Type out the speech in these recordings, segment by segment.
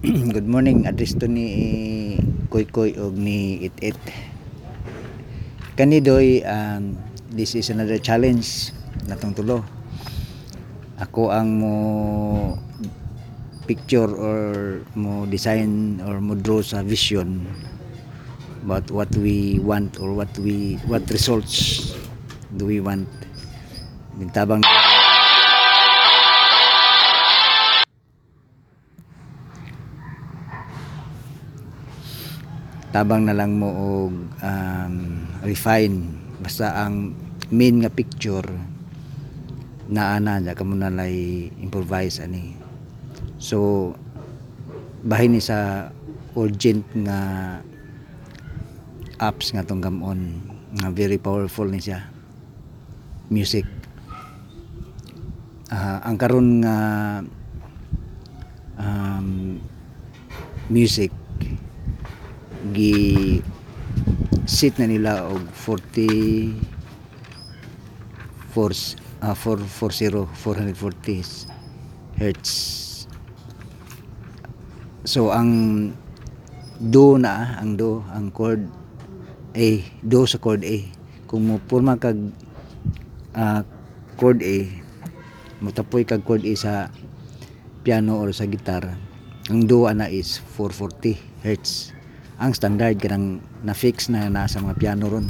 Good morning address to ni Koy Koy og ni It It. Kanidoy um, this is another challenge natong tulo. Ako ang mo picture or mo design or mo draw sa vision about what we want or what we what results do we want. Nagtabang tabang na lang mo og um, refine. Basta ang main nga picture na ja kamo na lay improvise ani. So bahin ni sa urgent nga apps nga tong gamon nga very powerful ni siya. Music. Ah, ang karon nga um, music gi sit na nila og 40 force ah 440 440 hertz. So ang do na ang do ang chord A do sa chord A. Kung mo porma kag ah, chord A mutapoy kag chord A sa piano or sa gitar ang do ana is 440 hertz ang standard kanang na fix na nasa mga piano ron.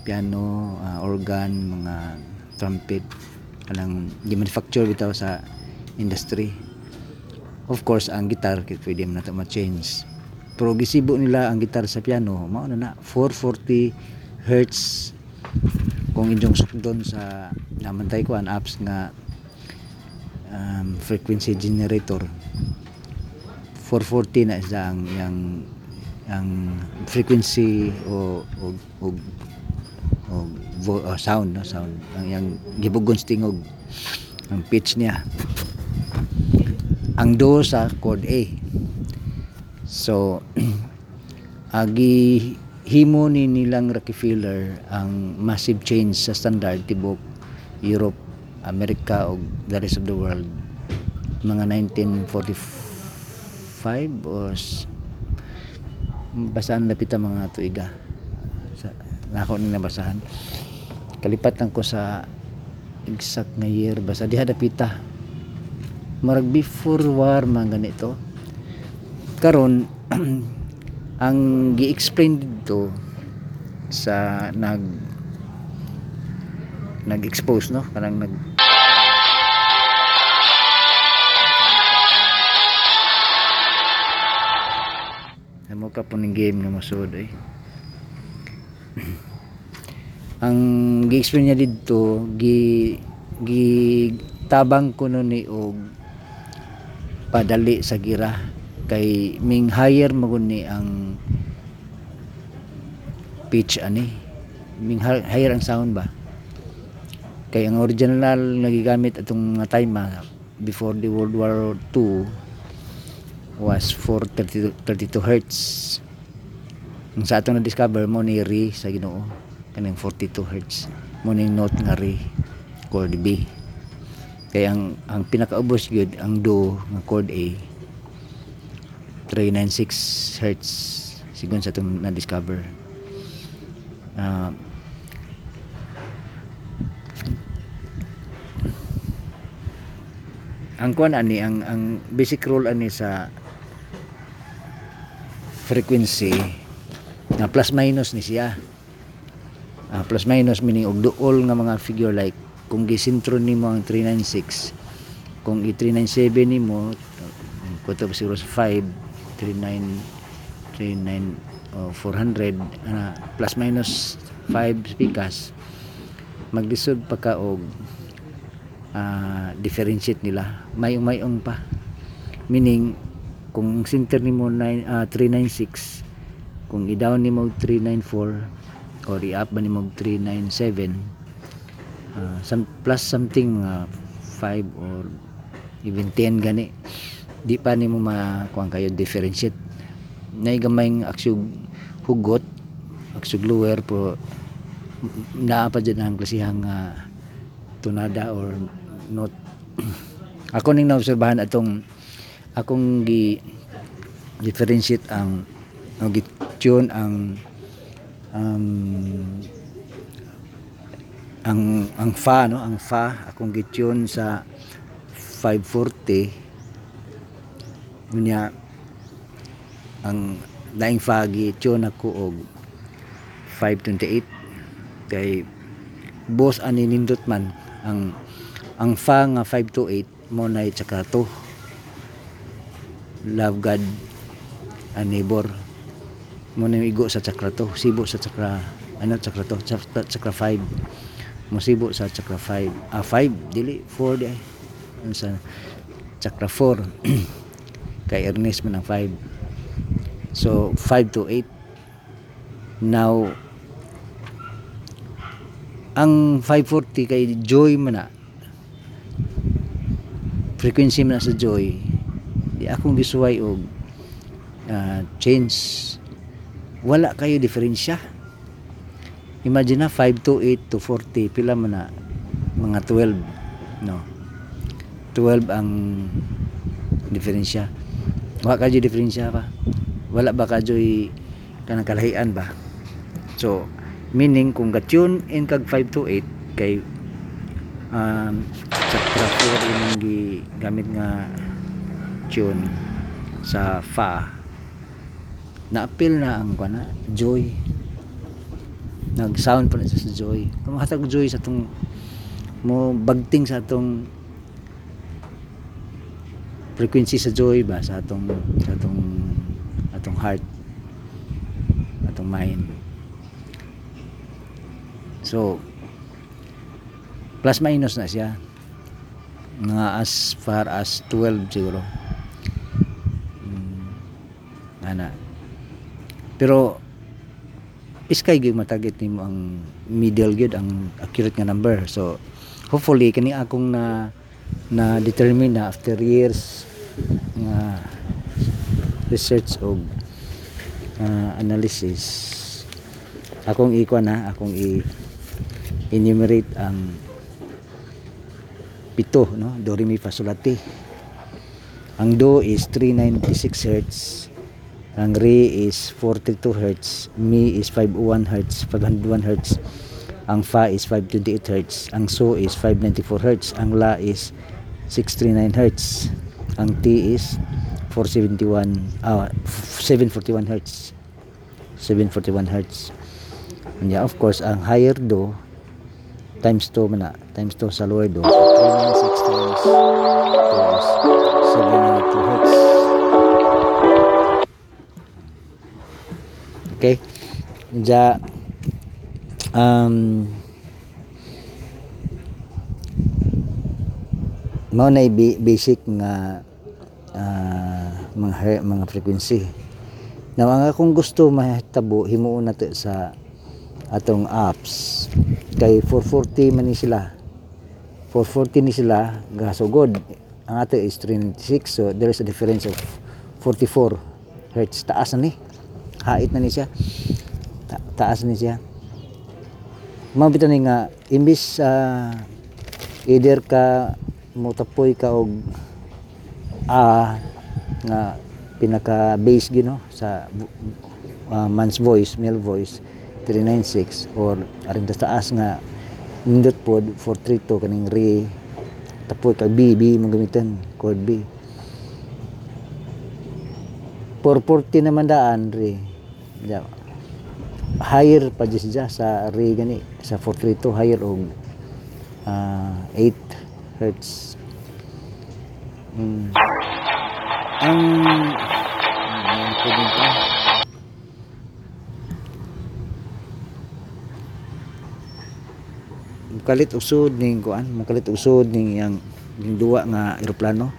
Piano ah, organ mga trumpet kanang gi-manufacture bitaw sa industry. Of course ang gitar kit pwede man nato ma-change. Pero nila ang gitar sa piano mao na na 440 hertz. Kung inyong sukdon sa namantay ko ang apps nga um, frequency generator 440 na isa ang yang ang frequency o o o, o, vo- o sound no? Sound. Ang yang gibugon stingog ang pitch niya. Ang do sa chord A. So agi himo ni nilang Rockefeller ang massive change sa standard tibok Europe America o the rest of the world. Mga 1945 or basahan lapit ang mga tuiga? Sa nako ni nabasahan. Kalipat lang ko sa exact nga year basta diha dapita marag before war mga ganito karon ang gi-explain dito sa nag nag-expose no? Kanang nag Amo ka po ng game nga masud eh. ang gi-explain niya dito gi gi tabang ko no ni og padali sa gira. Kay ming higher magun ni ang pitch ani. Ming hi- higher ang sound ba? Kay ang original nga gigamit atong mga time before the World War II was 432 32 hertz. Ang sa atong na-discover mo ni Re sa Ginoo kanang 42 hertz mo ning note nga Re chord B. Kaya ang ang pinakaubos gyud ang do nga chord A 396 hertz sigon sa atong na-discover. Ah, ang kuan ani ang ang basic rule ani sa frequency na plus minus ni siya. Ah, plus minus meaning og duol nga mga figure like kung gisintro nimo ang 396 kung i-397 nimo kutob 0 sa 5 39 39 oh, 400 ana plus minus 5 pikas maglisod pa ka og ah, differentiate nila. Mayong mayong pa. Meaning kung center nimo nine- ah, 396 kung i-down nimo og 394 or i-up ba nimo og 397 ah, some, plus something mga 5 or even 10 gani di pa nimo makuha kayo differentiate. Na gamay ng aksug hugot aksug lower po naa pa dyan ang klasihang ah, tunada or note ako ning naobserbahan atong akong gi differentiate ang ang tune ang um, ang ang fa no? Ang fa. Akong gitune sa 540 niya ang daing fa gitune ako og 528 kay boss ani nindot man ang ang fa nga 528 mo na tsaka to love God a neighbor. Mo na igo sa chakra to sibo sa chakra ano chakra to chakra, chakra 5 mo sibo sa chakra 5 ah 5 dili 4 di Ano sa chakra 4 kay Ernest man ang 5 so 5 to 8 now ang 540 kay joy man na. Frequency man na sa joy di akong gisuway og ah, change. Wala kayo diferensya. Imagine na 5 to 8 to 40 pila man na mga 12 no? 12 ang diferensya. Wala kayo diferensya pa wala ba kayo kanang kalahian ba? So meaning kung gatune in kag 5 to 8 kay um, chakra 4 yung gamit nga tune sa fa na-appeal na ang kana joy. Nag-sound pa na siya sa joy. Kumakatag joy sa tong mo bagting sa atong frequency sa joy ba? Sa atong sa atong atong heart. Atong mind. So plus minus na siya. Mga as far as 12 siguro ana. Pero iskay gyud matagit nimo ang middle gyud ang accurate nga number. So hopefully kani akong na na determine na after years nga research og ah, analysis akong ikuan na akong i enumerate ang pito no? Do re mi fa sol la ti. Ang do is 396 hertz ang re is 42 hertz mi is 501 hertz 501 hertz. Ang fa is 528 hertz. Ang so is 594 hertz. Ang la is 639 hertz. Ang t is 471 ah 741 hertz. 741 hertz. And yeah, of course ang higher do times 2 man na times 2 sa lower do. So 396 times 2 is 792 hertz okay? Ja um mao na basic nga ah, mga mga frequency. Now ang akong gusto mahitabo himuon nato sa atong apps. Kay 440 man ni sila. 440 ni sila gasugod ang ato is 396 so there is a difference of 44 hertz. Taas na ni hait na ni siya. Ta- taas ni siya. Mabito ni nga imbis ah, either ka mutapoy ka og a nga pinaka base gino sa uh, man's voice male voice 396 or aring sa taas nga nindot pod 432 kaning re tapoy ka B B mong gamitan chord B. 440 naman daan re ja, higher pa dyan siya sa re gani sa 432 higher og ah, 8 hertz. Mm. ang ang pwede pa kalit usod ning kuan makalit usod ning yang ning duwa nga eroplano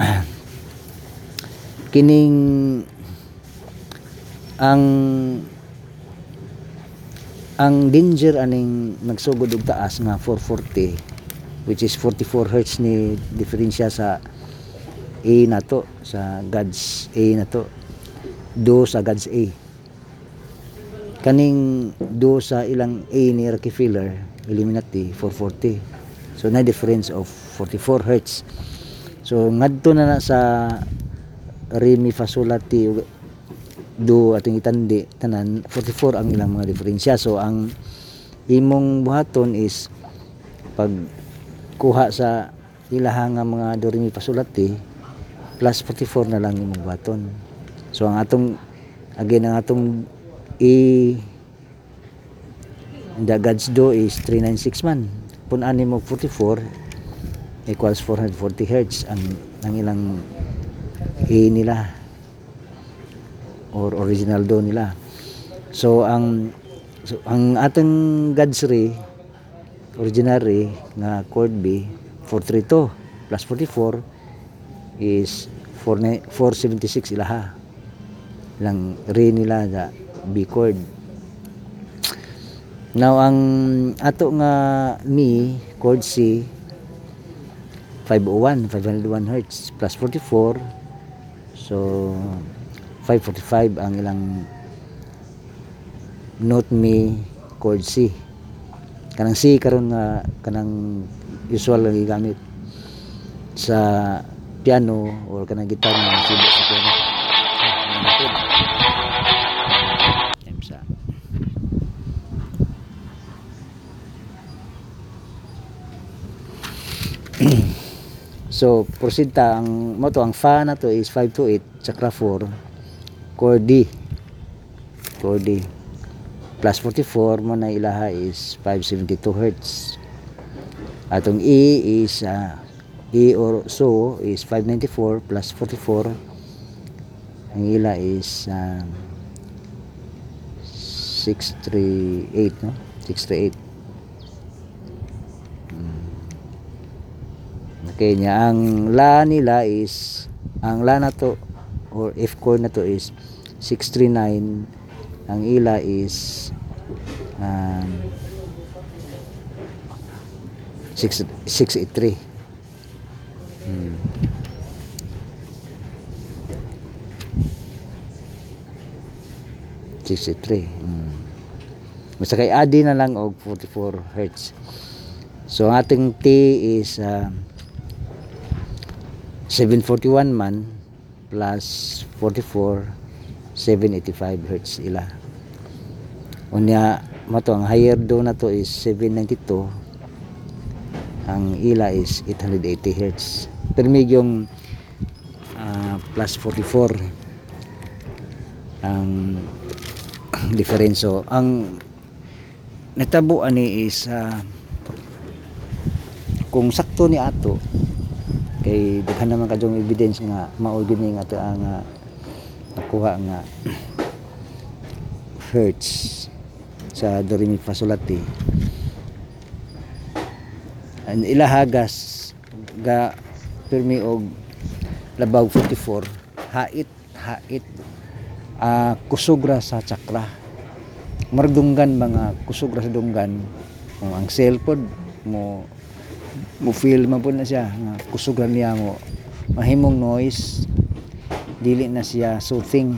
kining ang ang danger aning nagsugod og taas nga 440 which is 44 hertz ni diferensya sa A nato sa God's A nato do sa God's A. Kaning do sa ilang A ni Rockefeller Illuminati 440 so na difference of 44 hertz. So ngadto na na sa re mi fa sol la ti ug do ating itandi tanan 44 ang ilang mga diferensya. So ang imong buhaton is pag kuha sa ilaha nga mga do re mi plus 44 na lang imong buhaton. So ang atong again ang atong i the God's do is 396 man. Pun ani mo 44 equals 440 hertz ang ang ilang i nila or original do nila. So ang so, ang atong God's ray original ray nga chord B 432 plus 44 is 4 476 ilaha lang ray nila sa B chord. Now ang ato nga mi chord C 501 501 hertz plus 44 so 545 ang ilang note mi chord C. Kanang C karon nga kanang usual nga gigamit sa piano or kanang gitar nga sa piano. So, proceed ta ang mo to ang fa na to is 528 chakra 4 Chord D. Plus 44 mo na ilaha is 572 hertz. Atong E is ah, E or so is 594 plus 44. Ang ila is ah, 638 no? 638. Okay niya ang la nila is ang la na to or F chord na to is 639 ang ila is um, 6 683 hmm. Sixty-three. Hmm. Basta kay adi na lang og 44 hertz. So ating T is um, 741 man plus 44 785 hertz ila. Unya mato ang higher do na to is 792 ang ila is 880 hertz. Permig yung ah, plus 44 ang diferensyo. Ang natabo ani is ah, kung sakto ni ato kay daghan naman kadtong evidence nga mao gid ni nga ang nga nakuha nga hertz sa do re mi fa sol la ti ang ilahagas ga pirmi og labaw 44 hait hait ah kusugra sa chakra mardunggan mga kusugra sa dunggan. Oh, ang cellphone mo mo feel man po na siya nga kusugan niya mo. Mahimong noise dili na siya soothing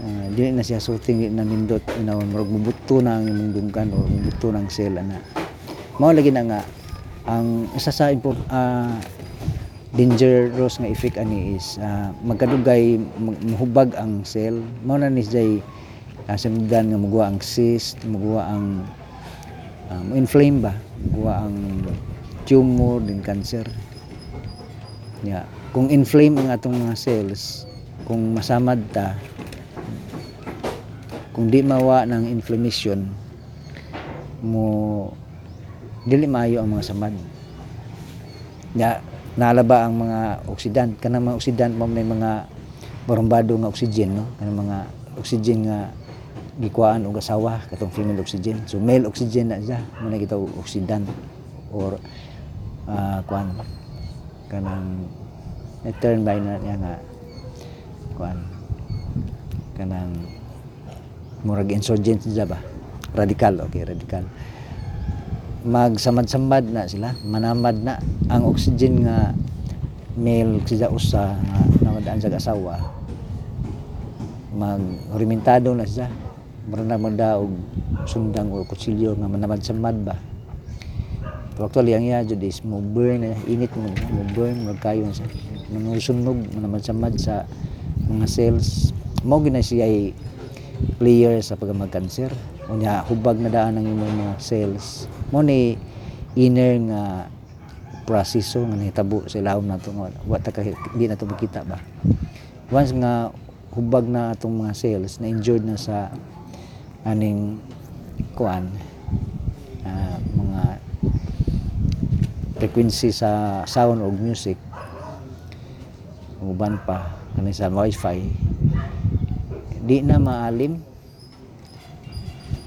Ah, dili na siya soothing dili na nindot. Na murag mubuto na ang imong dunggan o mubuto ng cell ana mao lagi na nga ang isa sa ah, dangerous nga effect ani is ah, magkadugay mag- muhubag ang cell mao na ni jay uh, nga muguwa ang cyst muguwa ang ah, mo-inflame ba? Muguwa ang tumor din cancer. Ya kung inflame ang atong mga cells kung masamad ta kung di mawa ng inflammation mo dili maayo ang mga samad. Ya nalaba ang mga oksidant kanang mga oksidant mo may mga barumbado nga oxygen no? Kanang mga oxygen nga gikuhaan og asawa katong female oxygen. So male oxygen na siya. Mo na kita oksidant or ah kuan kanang na-turn by na niya nga kuan kanang murag insurgent siya ba? Radikal okay radikal magsamad-samad na sila manamad na. Ang oxygen nga male siya usa nga namadaan sa asawa mag orimentado na siya. Murag na magdaog sundang o kutsilyo nga manamad samad ba actually ang iya jud is mo burn eh, init mo mo burn mo kayo sa manusunog naman samad sa mga cells. Mo gina siya ay player sa pagmag-cancer. Unya hubag na daan ang imong mga cells. Mo ni inner nga proseso nga nahitabo sa ilawom nato nga wa ta ka di na makita ba? Once nga hubag na atong mga cells na injured na sa aning kuan ah, mga frequency sa sound o music uban pa kani sa wifi di na maalim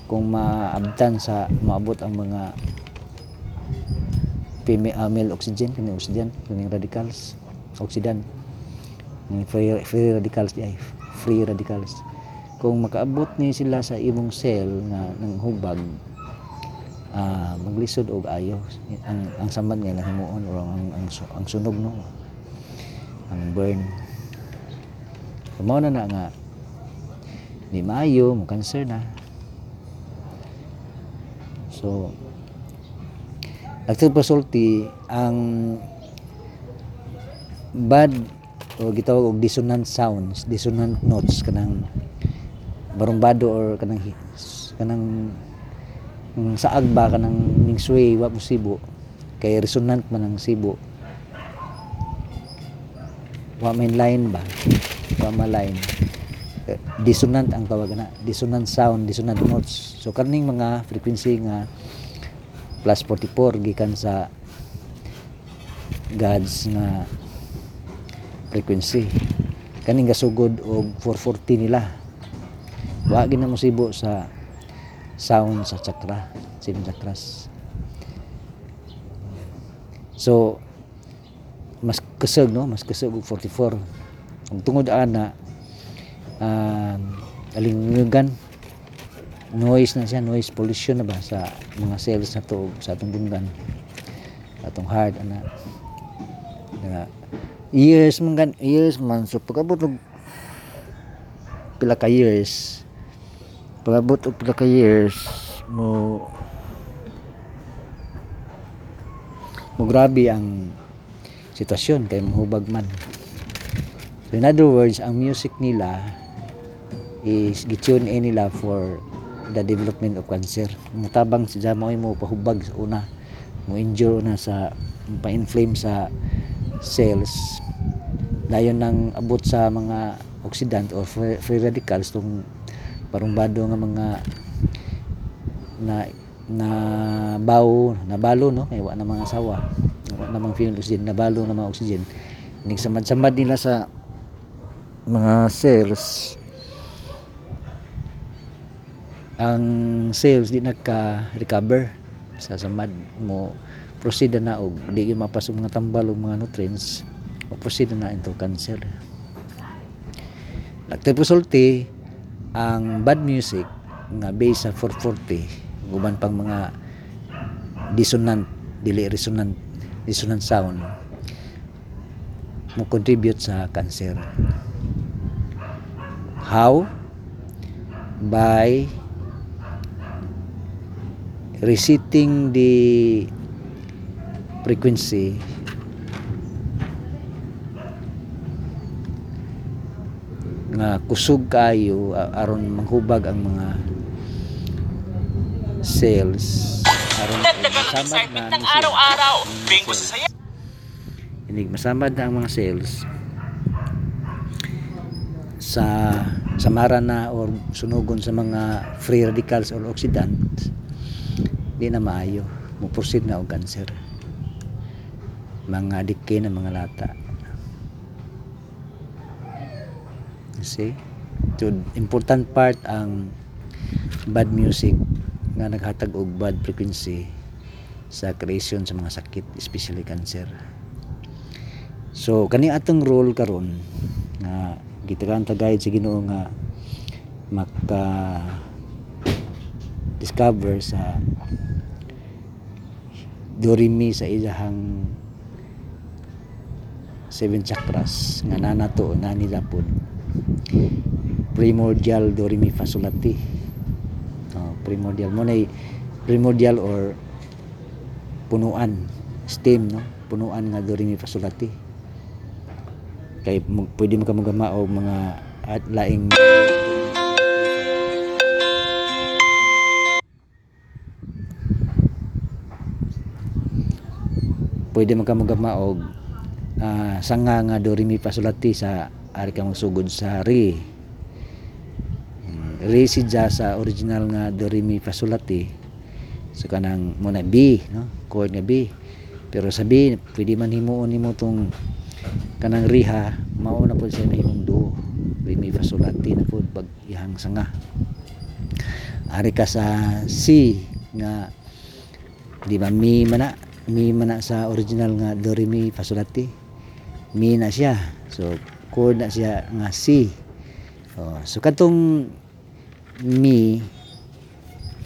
kung maabtan sa maabot ang mga pimi- ah, oxygen kani oxygen kani radicals oxidant free, free radicals di ay free radicals. Kung makaabot ni sila sa imong cell nga ng hubag ah maglisod og ayo. Ang ang samad nga himuon or ang ang, ang sunog no? Ang burn. Mao na na nga di maayo mo cancer na. So nagpasulti ang bad o gitawag og dissonant sounds dissonant notes kanang barumbado or kanang hi- kanang mm, saag ba kanang ning sway wa mo sibo kay resonant man ang sibo wa may line ba? Wa ma line. Eh, dissonant ang tawag na. Dissonant sound dissonant notes. So kaning mga frequency nga plus 44 gikan sa God's nga frequency. Kaning gasugod og 440 nila. Wa gina mo sibo sa sound sa chakra seven chakras. So mas kusog no? Mas kusog og 44 ug tungod ana um, alingugan noise na siya noise pollution na ba sa mga cells na to sa atong dunggan sa atong heart ana. Nga years man years man. So pagabot og pila ka years og pila ka years mo mo grabe ang sitwasyon kay mahubag man. So in other words ang music nila is gitune in nila for the development of cancer. Mutabang si mo mo pahubag sa una. Mo injure na sa pa-inflame sa cells. Dayon nang abot sa mga oxidant or free radicals tong parumbado nga mga na na bawo nabalo no? Kay wa na mga sawa wa na mga fuel oxygen nabalo na mga oxygen. Ning samad-samad nila sa mga cells. Ang cells di nagka-recover. Sa samad mo proceed na og di mapasok mga tambal og mga nutrients o proceed na into cancer. Nagtipusulti ang bad music nga based sa 440 guban pang mga dissonant dili resonant dissonant sound mo contribute sa cancer. How? By resetting the frequency nga kusog kayo aron manghubag ang mga cells aron ng masamad na ng ang araw-araw. Bingo sa saya. Inig masamad na ang mga cells sa samara na or sunugon sa mga free radicals or oxidant di na maayo. Mo proceed na og cancer. Mga decay na mga lata You see? So important part ang bad music nga naghatag og bad frequency sa creation sa mga sakit especially cancer. So kani atong role karon nga gitagan ta guide sa Ginoo nga maka discover sa dorimi sa ilahang seven chakras nga nanato na nila pod primordial dorimi fa sol la ti oh, primordial. Mo nay primordial or punuan stem no? Punuan nga do re mi fa sol la ti kay pwede mo ka magama og mga at laing pwede man ka magama og ah, sanga nga do re mi fa sol la ti sa ari ka magsugod sa re Mm, re si ja sa original nga do re mi fa ti so kanang mo B no? Chord nga B. Pero sa pwede man himuon nimo tong kanang riha mao na pud siya mahimong do re mi fa na pud pag ihang sanga. Ari ka sa C nga di ba mi mana mi mana sa original nga do re mi fa ti mi na siya. So chord na siya nga C. Oh, so katong mi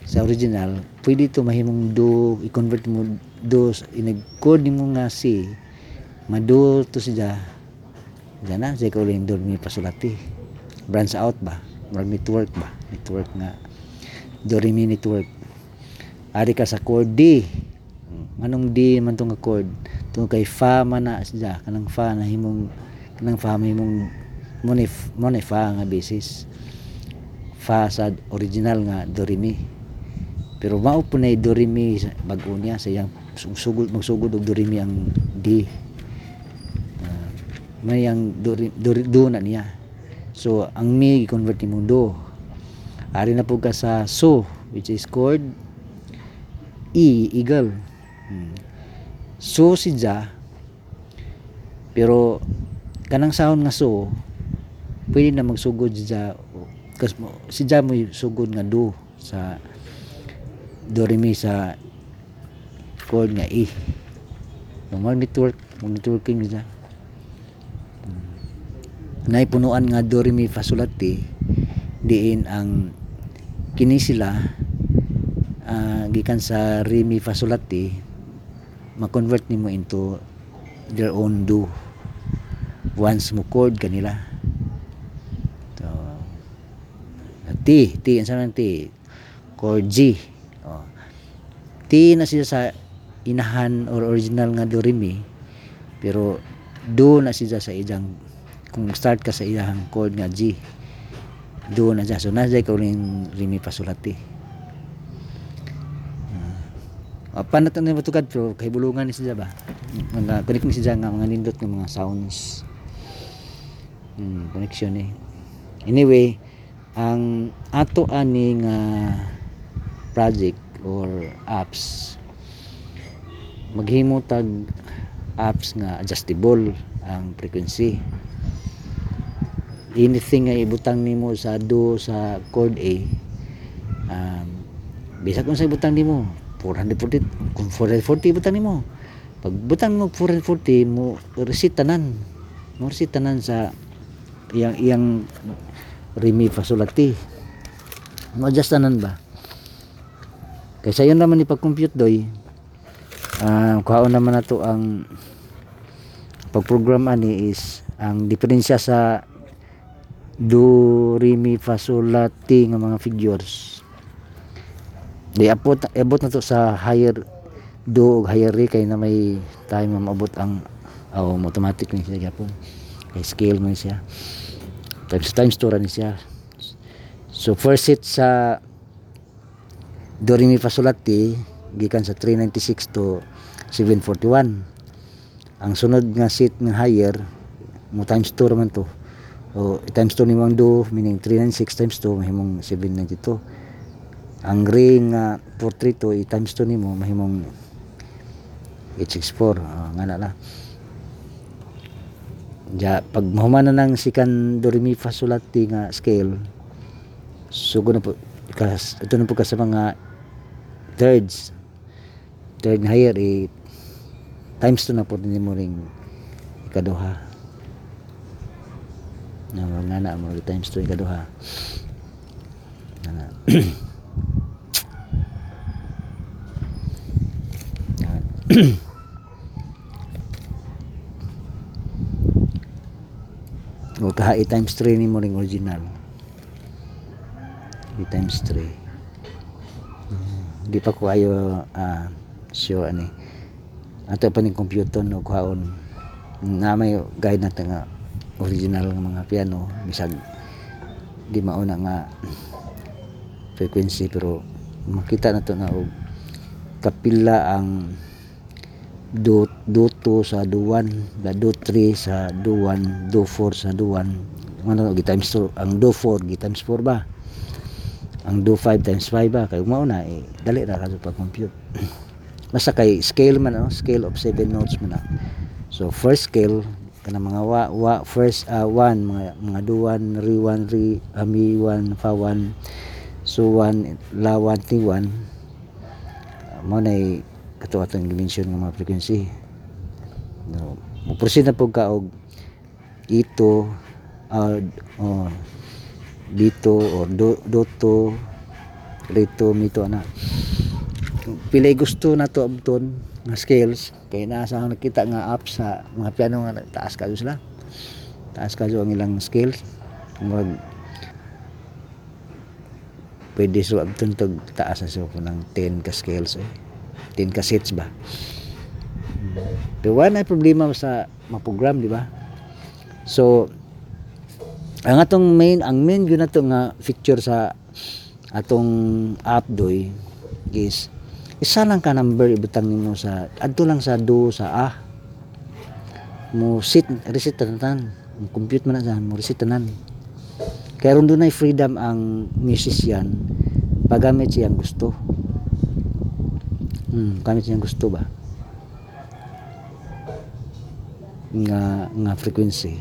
sa original pwede ito mahimong do i-convert mo do inag-chord nimo nga C. Mado to siya. Diyan na siya kauling do mi fa sol la ti branch out ba? Murag network ba? Network nga. Do re mi network. Ari ka sa chord D. Anong D man tong chord tungod kay fa man na siya. Kanang fa na himong kanang fa mahimong mo ni mo ni fa nga basis. Fa original nga do re mi pero mao po na do re mi sa- bag-o niya sa iyang sugod magsugod og do re mi ang D. Ah, may ang do, re- do, na niya. So ang mi i-convert mo do ari na po ka sa so which is chord E eagle. Hmm. so si ja pero kanang sound nga so pwede na magsugod si ja kas mo si ja mo sugod nga do sa do re mi sa chord nga E. Normal network mo networking siya naipunuan nga do re mi fa sol diin ang kini sila ah, gikan sa re mi fa sol ma-convert nimo into their own do once chord kanila. So T T ang sabi ng T chord G. Oh. T na siya sa inahan or original nga do re mi pero do na siya sa ijang kung start ka sa iyang chord nga G do na siya. So na siya kauling re mi fa sol la ti Uh, panat na matugad pero kay bulungan ni siya ba? Mga connect ni siya nga mga nindot nga mga sounds. Hmm, connection eh. Anyway ang ato ani nga project or apps maghimo tag apps nga adjustable ang frequency. Anything nga ibutang nimo sa do sa chord A um, bisag kung sa ibutang nimo 440 kung 440 butang nimo. Pag butang mo 440 mo resit tanan. Mo resit tanan sa iyang iyang re mi fa sol la ti mo adjust tanan ba? Kaysa yun naman ipag-compute doy. Ah kuhaon naman nato ang pag-program ani is ang diferensya sa do re mi fa mga figures di abot abot na to sa higher do ug higher kay na may time maabot ang oh, automatic ni siya gyapon kay scale man siya. Times times 2 ra ni siya. So first set sa do re mi fa sol gikan sa 396 to 741 ang sunod nga set nga higher mo times 2 raman to. O times 2 ni ang do meaning 396 times 2 mahimong 792 ang re nga 432 i times 2 nimo mahimong 864 oh, nga na na. Ja pag mahuman na ng sikan do re mi fa sol nga scale sugod na po kas ito na po ka sa mga thirds third higher i times 2 na po nimo ring ikaduha. Na nga na mo times 2 ikaduha. Nga na o kaha i times 3 ni mo ring original. I times 3 di pa ko ayo ah sure ani. Ato pa ning computer no kuhaon na may guide natin nga original nga mga piano. Bisag di mauna nga frequency pero makita na to na kapila ang do do 2 sa do 1 da do 3 sa do 1 do 4 sa do 1 ano gi times 2 ang do 4 gi times 4 ba? Ang do 5 times 5 ba? Kay mao na eh, dali ra kaso pag compute. Basta kay scale man ano? Scale of 7 notes man na so first scale kana mga wa, wa first uh, 1 mga mga 1 re 1 re ami 1 fa 1 so 1 la 1 ti 1 mo na kato atong dimension ng mga frequency. No mo proceed na pug ka og ito uh, oh, dito or do, doto rito mito ana. Pilay gusto na to abton nga scales. Kay nasa nakita nga app sa mga piano nga taas kayo sila. Taas kayo ang ilang scales. Mag pwede so abton tog taas na so ng 10 ka scales eh 10 ka sets ba? Pero wala na problema sa maprogram di ba? So ang atong main ang main gyud nato nga feature sa atong app doy is isa lang ka number ibutang nimo sa adto lang sa do sa a. Mo sit reset tanan mo compute man sa mo reset tanan kaya ron dunay freedom ang musician paggamit siyang gusto hmm gamit siyang gusto ba? Nga nga frequency.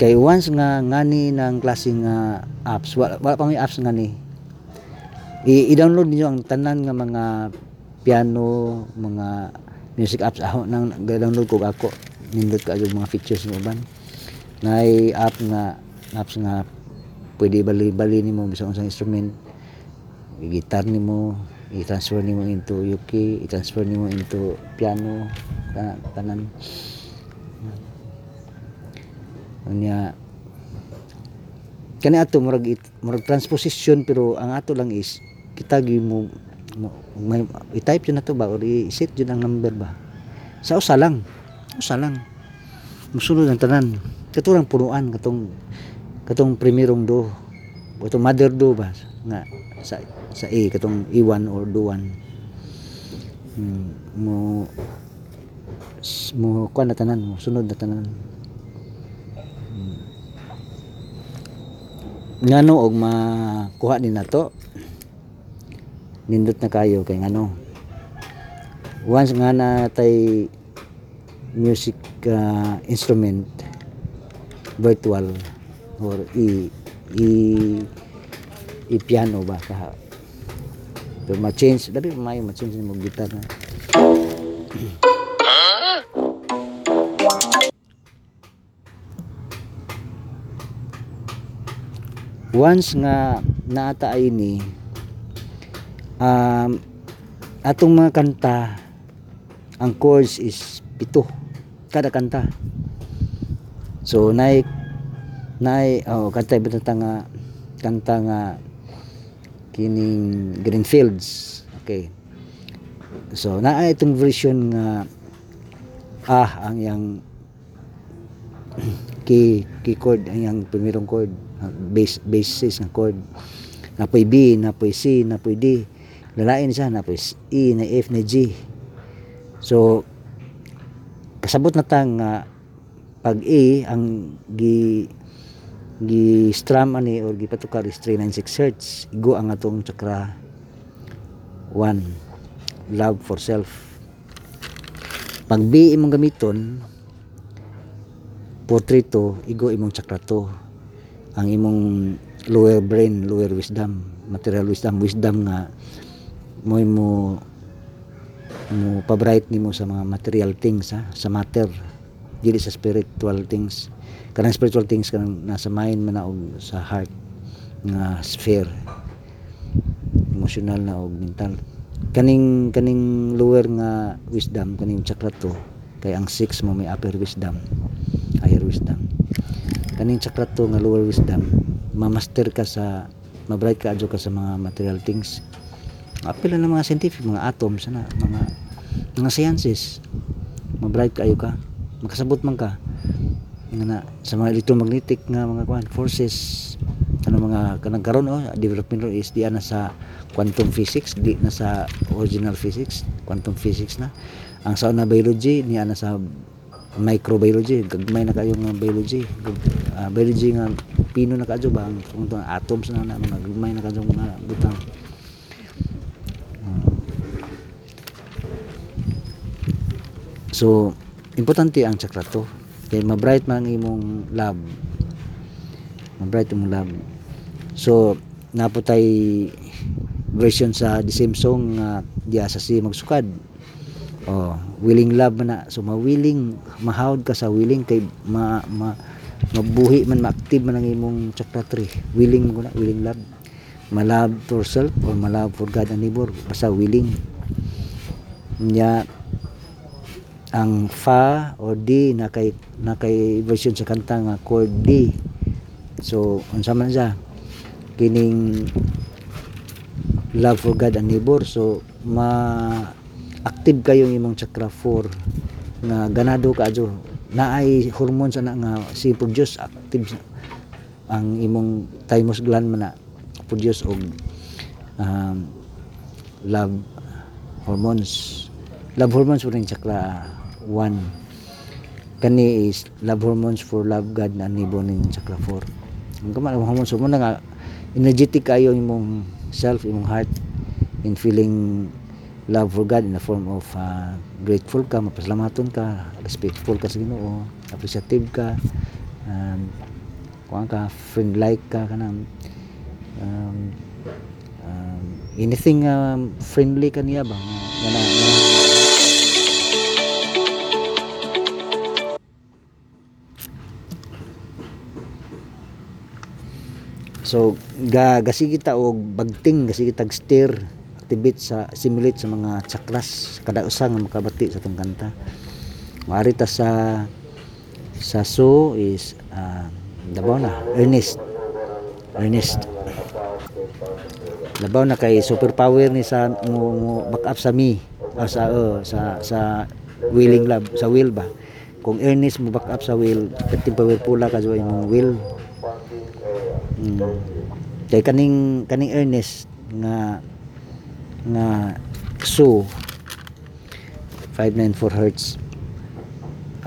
Kay once nga ngani ng klase nga apps wala, wala pa may apps ngani i-download niyo ang tanan nga mga piano mga music apps. Ako nang download ko ako nindot ka yung mga features mo ban na app nga apps nga pwede bali-bali nimo bisag unsang instrument. Gitar nimo i-transfer nimo into UK i-transfer nimo into piano tanan, tanan. Unya kani ato murag murag transposition pero ang ato lang is kita gi may i-type yun na to ba or i-set yun ang number ba? Sa usa lang. Usa lang. Musunod ang tanan katong punuan katong katong primerong do o mother do ba? Nga sa sa A katong E1 or 1 hmm, mo mo kuan na tanan mo sunod na tanan. Ngano og makuha din nato nindot na kayo kay ngano once nga na tay music uh, instrument virtual or i i i piano ba ka? Pero ma-change dapat mayo ma-change mo gitar na once nga naata ini um, atong mga kanta ang chords is pito. Kada kanta so nay nay oh kanta ibutang nga kanta nga kining Greenfields. Okay. So naa itong version nga ah ang yang key key chord ang yang primerong chord ang bass basis nga chord. Napoy B napoy C napoy D. Lalain siya napoy E na F na G. So kasabot na tang nga pag A ang gi gi strum ani or gipatukar is 396 hertz. Igo ang atong chakra 1 love for self. Pag B imong gamiton 432 igo imong chakra 2 ang imong lower brain lower wisdom material wisdom wisdom nga mo mo mo pabright nimo sa mga material things ha sa matter dili sa spiritual things. Kanang spiritual things kanang nasa mind man og sa heart nga sphere. Emotional na og mental. Kaning kaning lower nga wisdom kaning chakra 2 kay ang 6 mo may upper wisdom higher wisdom. Kaning chakra 2 nga lower wisdom ma-master ka sa ma-bright ka adyo ka sa mga material things. Apil na ng mga scientific mga atoms na mga mga sciences. Ma-bright kayo ka makasabot man ka. Nga na sa mga electromagnetic nga mga kuan forces ano mga kanang karon oh development is di na sa quantum physics di na sa original physics quantum physics na. Ang sa na biology niya na sa microbiology. Gagmay na kayo nga biology. Ah, biology nga pino na kadyo ba? Ang kung to- atoms na na mga gagmay na kadyo mga butang. Ah. so importante ang chakra to. Kay ma-bright man imong lab. Ma-bright imong lab. So naputay version sa the same song nga diya sa si magsukad. Oh willing love man na. So ma-willing mahawd ka sa willing kay ma, ma mabuhi man ma-active man ang imong chakra tree willing mo na willing love ma-love for self or ma-love for God and neighbor. Basta willing. Nya ang fa or D na kay na kay version sa kanta nga chord D so unsa man siya? Kining love for God and neighbor. So ma active kayo imong chakra 4 nga ganado ka adyo naay hormones ana nga si produce active sa- ang imong thymus gland man na produce og um, love hormones. Love hormones for ring chakra 1 kani is love hormones for love God na neighbor ning chakra 4 ang kaman hormones mo na nga energetic kayo imong self imong heart in feeling love for God in the form of uh, grateful ka, mapasalamaton ka, respectful ka sa Ginoo, appreciative ka, um, kuan ka, friend like ka kanang um, um, anything um, friendly ka niya ba? Nga na, na, So ga gasigita og bagting gasigita og stir activate sa simulate sa mga chakras kada usa nga makabati sa tong kanta. Maari ta sa sa so is uh, labaw na earnest earnest labaw na kay superpower ni sa mo, mo back up sa me o sa oh, sa sa willing love sa will ba? Kung earnest mo back up sa will pati power pula ka sa imong will Mm. Kay kaning kaning earnest nga nga so 594 hertz.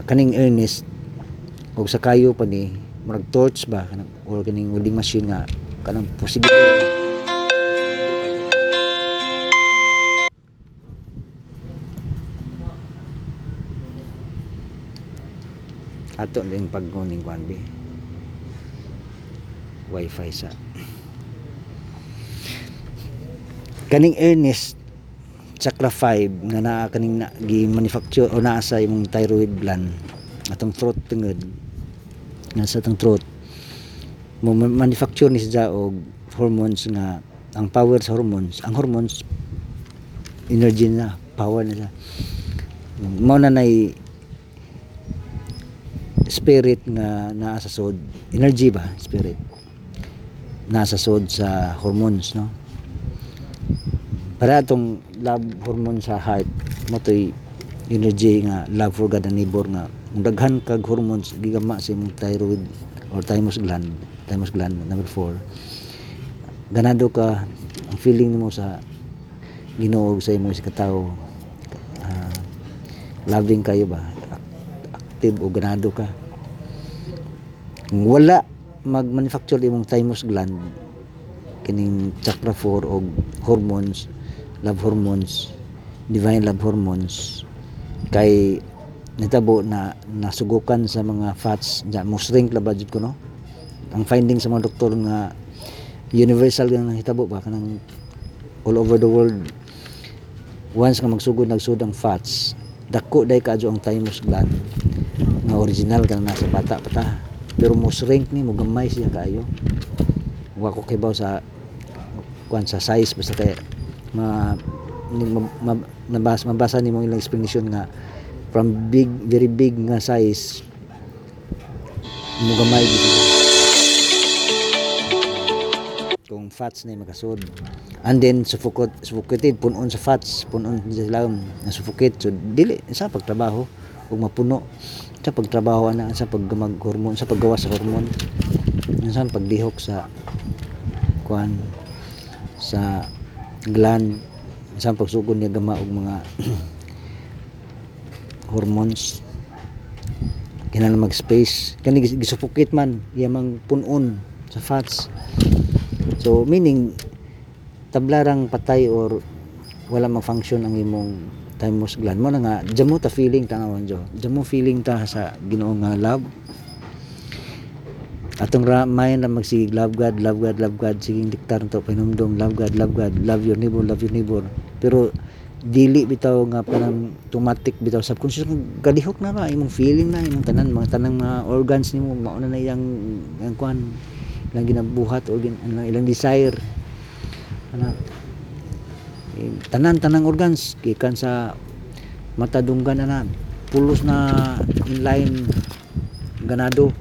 Kaning earnest og sa kayo pa ni murag torch ba? Kanang or kaning welding machine nga kanang posible. Ato din pagkuning kwan bi wifi sa. Kaning earnest chakra 5 nga naa kaning na, gi manufacture o naa sa imong thyroid gland. Atong throat tungod. Nga sa atong throat. Mo ma- manufacture ni siya og hormones nga ang power sa hormones ang hormones energy na power na siya. Mao na nay spirit nga naa sa sod. Energy ba spirit nasa sod sa hormones no? Para atong love hormone sa heart mo to'y energy nga love for God and neighbor nga kung daghan kag hormones gigama sa imong thyroid or thymus gland thymus gland number 4 ganado ka ang feeling nimo sa Ginoo sa imong sa katawo. Ah, loving kayo ba? Ac- active o ganado ka? Wala mag-manufacture imong thymus gland kining chakra 4 og hormones love hormones divine love hormones. Kay nitabo na nasugukan sa mga fats. Ja mo shrink labad ko no? Ang finding sa mga doktor nga universal nga hitabo ba kanang all over the world once nga magsugod nagsud ang fats dako day kaadyo ang thymus gland. Nga original ka nasa bata pa ta pero mo shrink ni mo gamay siya kaayo. Wa ko kibaw sa kuan sa size basta kay ma, ma, ma nabas, mabasa ni mo ilang explanation nga from big very big nga size mo gamay siya. fats na yung makasud and then suffocate suffocated punon sa fats punon sa laom na suffocate so dili sa pagtrabaho ug mapuno sa pagtrabaho ana sa paggamag hormone sa paggawa sa hormone sa pagdihok sa kuan sa gland. Sa pagsugod niya gama og mga hormones. Kinahanglan mag space kani gis- gisuffocate man yamang punon sa fats. So meaning tablarang patay or wala mag-function ang imong thymus gland mo na nga dyan mo ta feeling ta nga jo. Dyan mo feeling ta sa Ginoo nga love. Atong ra mayon na magsige love God love God love God. Siging diktar to pinumdum love God love God love your neighbor love your neighbor. Pero dili bitaw nga parang automatic bitaw. Subconscious nga galihok na ra imong feeling na imong tanan mga tanang mga organs nimo mao na iyang ang kwan ilang ginabuhat o gin, ano, ilang desire. Ana eh, tanan tanang organs gikan sa mata dunggan ana pulos na inline ganado.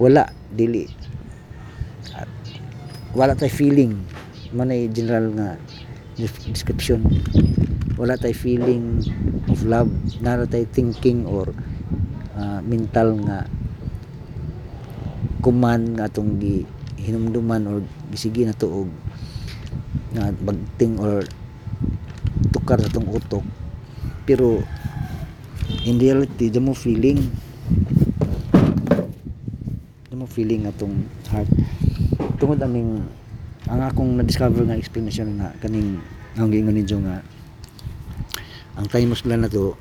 Wala dili. At wala tay feeling man ay general nga des- description. Wala tay feeling of love nara tay thinking or ah, mental nga kuman nga atong gi hinumduman or gisigi na tuog nga bagting or tukar sa atong utok. Pero in reality the mo feeling the mo feeling atong heart. Tungod aning ang akong na-discover nga explanation nga kaning ang gingon ni Jo nga ang thymus gland na to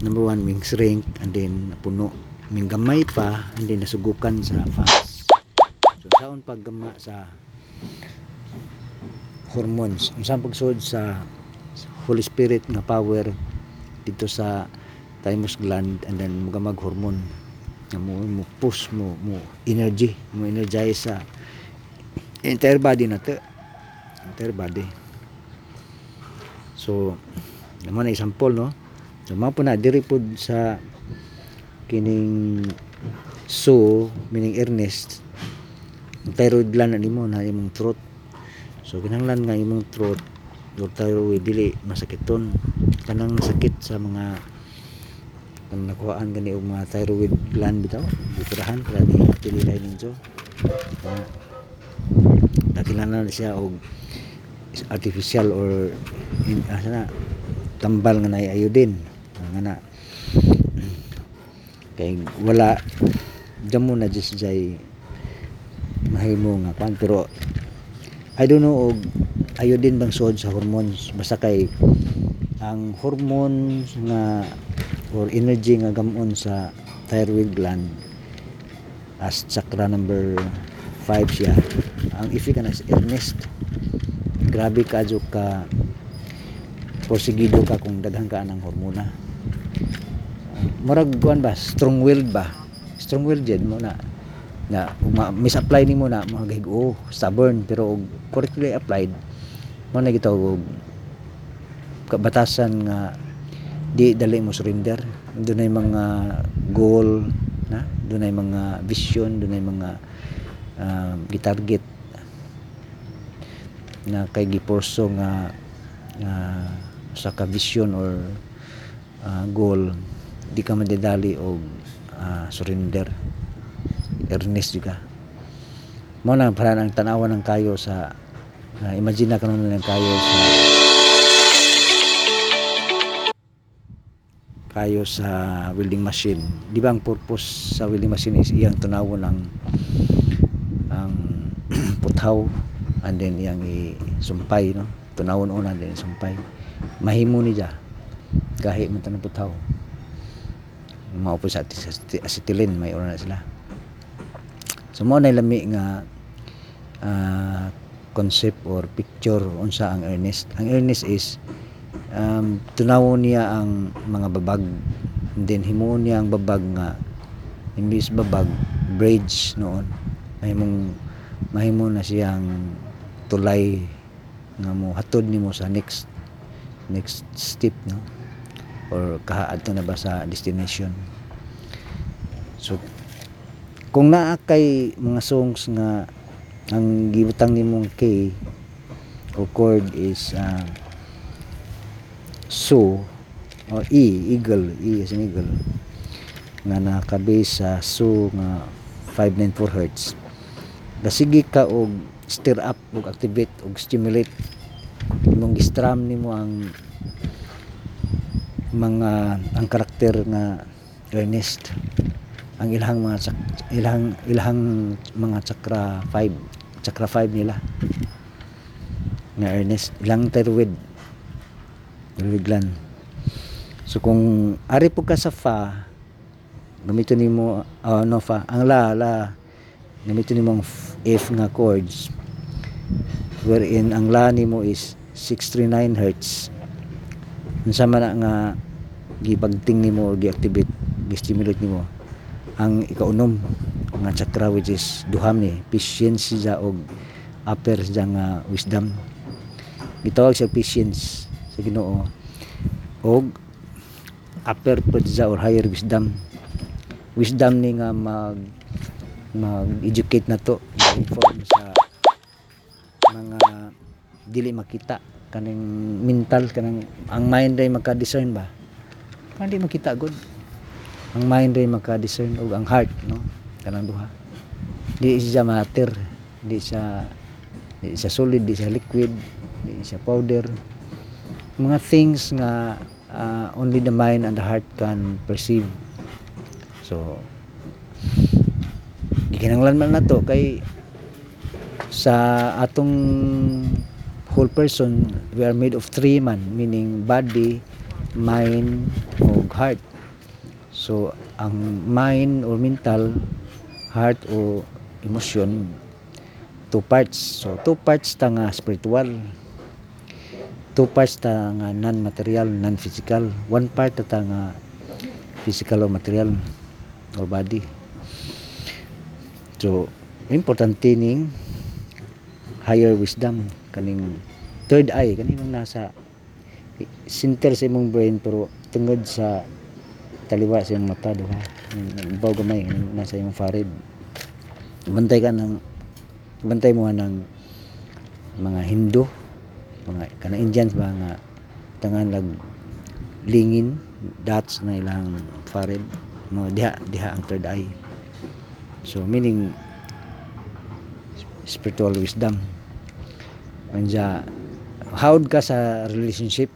number one ming shrink and then napuno ming gamay pa then nasugukan sa fats so saon paggama sa hormones ang saan pagsud sa Holy Spirit nga power dito sa thymus gland and then mugamag hormone. Nga mo mo push mo mo energy mo energize sa entire body na to. Entire body. So naman na example no? So mao po na diri pod sa kining so meaning earnest ang thyroid gland na nimo na imong throat so kinahanglan nga imong throat or thyroid dili masakiton. Kanang sakit sa mga kung nakuhaan gani og mga thyroid gland bitaw gitirahan kaya ni tililay ninyo nakilala na siya og artificial or in, na tambal nga na iodine nga na kay wala damo na just jay mahimo nga pan. Pero I don't know og iodine bang sod sa hormones. Basta kay ang hormones nga or energy nga gamon sa thyroid gland as chakra number 5 siya. Ang ifi ka na is earnest grabe ka jo ka porsigido ka kung daghan ka ng hormona murag kuan ba? Strong willed ba? Strong willed jud mo na. Na misapply nimo na mga oh stubborn. Pero correctly applied mo na gitawag kabatasan nga di dali mo surrender. Doon ay mga goal na? Doon ay mga vision doon ay mga uh, gitarget. Na kay giporso nga uh, sa ka vision or uh, goal di ka madidali og uh, surrender. Earnest juga mo na para ang tanawan ng kayo sa uh, imagine na kanon ng kayo sa kayo sa welding machine. Di ba ang purpose sa welding machine is iyang tunawon ang ang puthaw and then iyang isumpay no? Tunawon una din sumpay mahimo ni ja gahi man tanang puthaw mao po sa acetylene may ora na sila. So mo na lami nga ah, concept or picture unsa ang earnest ang earnest is um, tunawon niya ang mga babag. Then himuon niya ang babag nga imbis babag bridge noon. Mahimong mahimo na siyang tulay nga mo hatod nimo sa next next step no or kaadto na ba sa destination? So kung naa kay mga songs nga ang gibutang nimong K o chord is uh, so o E, eagle, E as in eagle nga naka-base sa so nga 594 hertz. Basigi ka og stir up og activate og stimulate. Imong gistram nimo ang mga ang karakter nga earnest ang ilahang mga sak, ilahang ilahang mga chakra 5 chakra 5 nila nga earnest ilang thyroid gland so kung ari po ka sa fa gamiton nimo uh, no fa ang la la gamiton nimo ang F nga chords wherein ang la nimo is 639 hertz unsa man nga gipagting nimo or gi-activate gi-stimulate nimo ang ikaunom nga chakra which is duham ni patience siya og upper siya nga wisdom. Gitawag siya patience sa Ginoo og upper po siya or higher wisdom. Wisdom ni nga mag mag-educate na to inform sa mga dili makita kaning mental kanang ang mind ay magka-discern ba? Hindi makita good ang mind ay magka-discern ug ang heart no? Kanang duha. Di siya matter di siya di siya solid di siya liquid di siya powder. Mga things nga uh, only the mind and the heart can perceive. So gikinanglan man na to kay sa atong whole person we are made of three man meaning body mind ug heart. So ang mind or mental heart o emotion two parts. So two parts ta spiritual. Two parts ta non-material non-physical. One part ta physical or material or body. So importante ning higher wisdom kaning third eye kaning nasa center sa imong brain pero tungod sa taliwa sa imong mata diba baw gamay nasa imong forehead. Bantay ka ng bantay mo ng mga Hindu mga kanang Indians ba nga tangan lag lingin dots na ilang forehead. Mo diha diha ang third eye. So meaning spiritual wisdom Anja, howd ka sa relationship?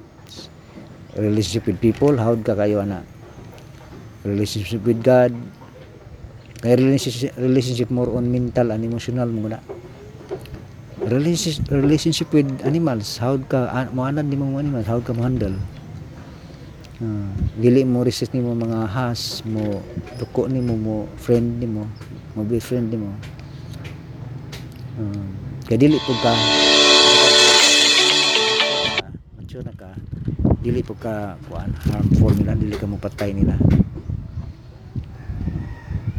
Relationship with people? Howd ka kayo ana relationship with God? Kay relationship, relationship more on mental and emotional mo na. Relationship, relationship with animals. Howd ka an, mo anad ni mga animals? Howd ka mo handle Ah, dili mo resist nimo mga has mo tuko nimo mo friend nimo mo befriend nimo. Uh, kay dili ka mature na ka dili pud ka kuan harmful nila dili ka mo patay nila.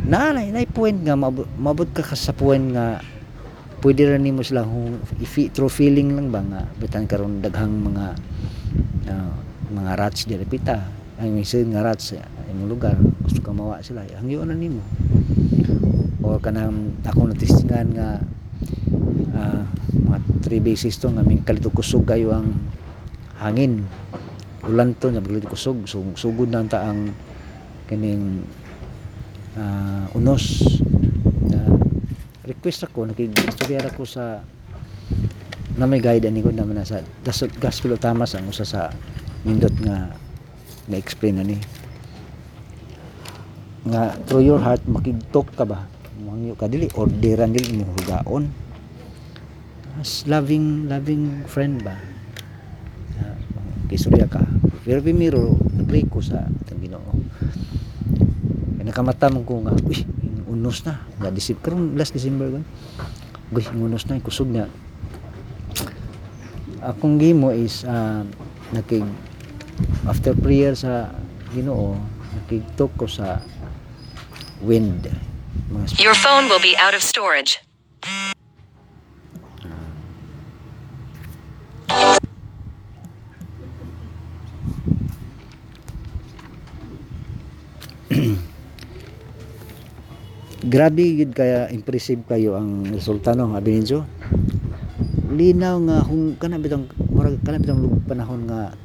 Na na na point nga mabot, ka ka sa point nga pwede ra nimo sila hung ifi through feeling lang ba nga bitan karon daghang mga ah, mga rats diri pita. Ay minsan nga rats imong lugar gusto ka mawa sila hangyo na nimo. Or kanang ako natistingan nga ah, mga three basis to nga may kalito kusog kayo ang hangin. Ulan to nga kalito kusog so, sugod na ta ang kining ah, unos. Na request ako nakig-istorya ako sa na may guide ani ko naman sa das gospel of Thomas ang usa sa nindot nga na explain ani. Nga through your heart makigtok ka ba? Mangyo ka dili orderan dili mo hugaon as loving loving friend ba? uh, kisurya ka. Pero pimiro nagpray ko sa itong Ginoo. Kaya nakamata mo ko nga uy unos na. Nga disip karon last December ko. Uy unos na kusog na akong gimo is uh, nakig after prayer sa Ginoo nakigtok ko sa wind. Your phone will be out of storage. grabe gid kaya impressive kayo ang resulta no abi ninyo linaw nga kung kana bitang murag kana bitang panahon nga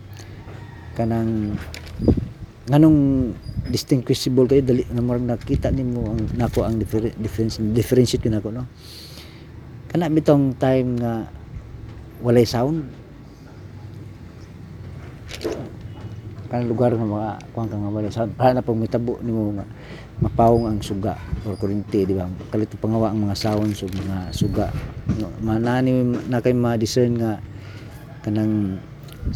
kanang nganong distinguishable kayo dali na murag nakita nimo ang nako ang differ, difference differentiate kinako no? Kana bitong time nga walay sound kanang lugar nga mga kuan ka nga walay sound para pag mitabo nimo nga mapawong ang suga or kurente di ba? Kalito pangawa ang mga sounds o mga suga. No, manani na kay ma-discern nga kanang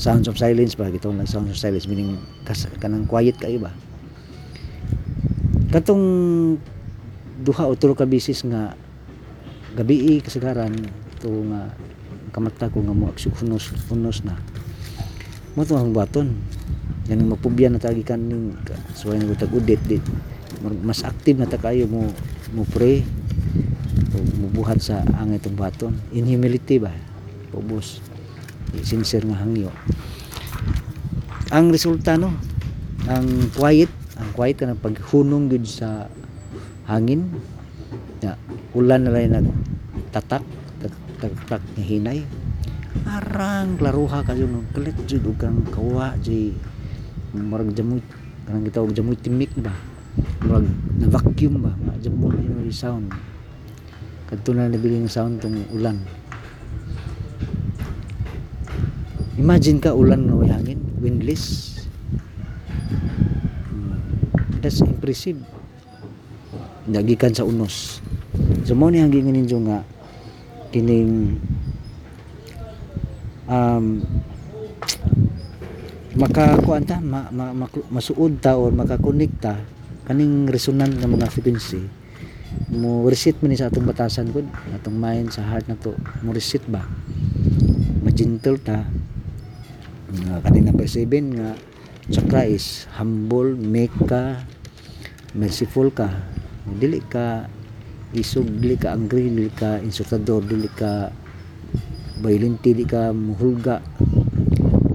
sounds of silence ba? Gitong nag sounds of silence meaning kas, kanang quiet kayo ba? Katong duha o tulo ka bisis nga gabi kasagaran to nga kamata ko nga mo unos unos na. Mo to ang baton yan ang mapubya na tagi kaning so yung tag udit dit mas active na ta kayo mo mo pray mubuhat sa ang itong baton. In humility ba ubos sincere nga hangyo. Ang resulta no? Ang quiet ang quiet ng paghunong gud sa hangin. Ya ulan na lang nagtatak tagtak ni hinay. Arang klaruha kayo no? Kalit jud ug kang kawa jay marag jamoy kanang gitawag jamoy timik ba? Murag na vacuum ba? Jamoy yung sound. Kadto na nabili ng sound tong ulan. Imagine ka ulan na hangin. Windless. Hmm. that's impressive. Nagikan sa unos. So mo ni ang gingin ninyo nga kining um, makakuan ta ma, ma, maku- masuod ta or makakonekta kaning resonant nga mga frequency mo reset man sa atong batasan gud atong mind sa heart na to mo reset ba? Ma-gentle ta. Nga kaning number 7 nga chakra is humble make merciful ka. Dili ka isog dili ka angry dili ka insultador dili ka violent dili ka muhulga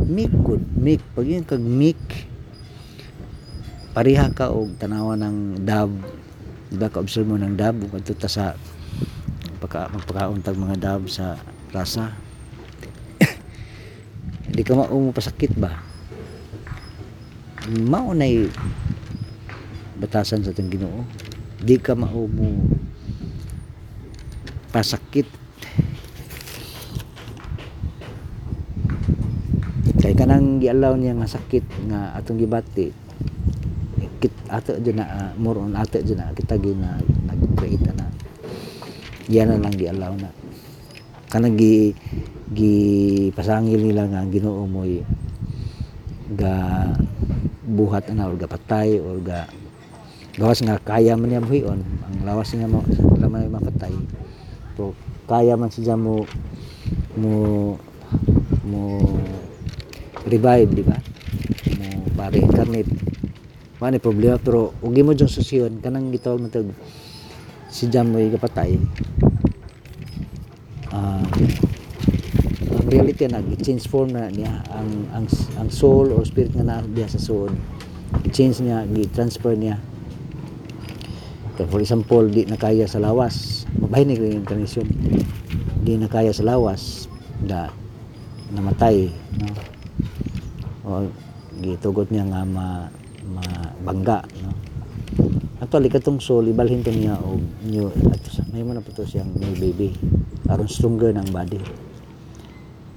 meek good meek pag yun kag meek pareha ka og tanawa ng dab. Di ba ka observe mo ng dab? Ug ta sa pagka magpakauntag mga dab sa plaza di ka mao pasakit ba? Mao nay batasan sa atong Ginoo. Di ka mao pasakit kay kanang gialaw niya nga sakit nga atong gibati kit ato dyan na ah, more ato dyan na kita gi na nag-create na. Yan na lang gialaw na. Kanang gi gi pasangil nila nga ang Ginoo mo'y ga buhat na or ga patay or ga gawas nga kaya man niya buhion ang lawas niya mo laman niya mapatay. So kaya man siya mo mo mo revive di ba? Mo pare incarnate Mani problema pero ugi mo jung susyon kanang gitawag tag si Jam mo ikapatay ah ang reality na i-change form na niya ang ang ang soul or spirit nga naa diha sa soul. I-change niya i-transfer niya. For example di na kaya sa lawas. Mabahin ni yung incarnation. Di na kaya sa lawas. Da namatay no o gitugot niya nga ma, mabangga no? Actually katong soul ibalhin to niya og new at may mo na po to siyang new baby. Aron stronger ng body.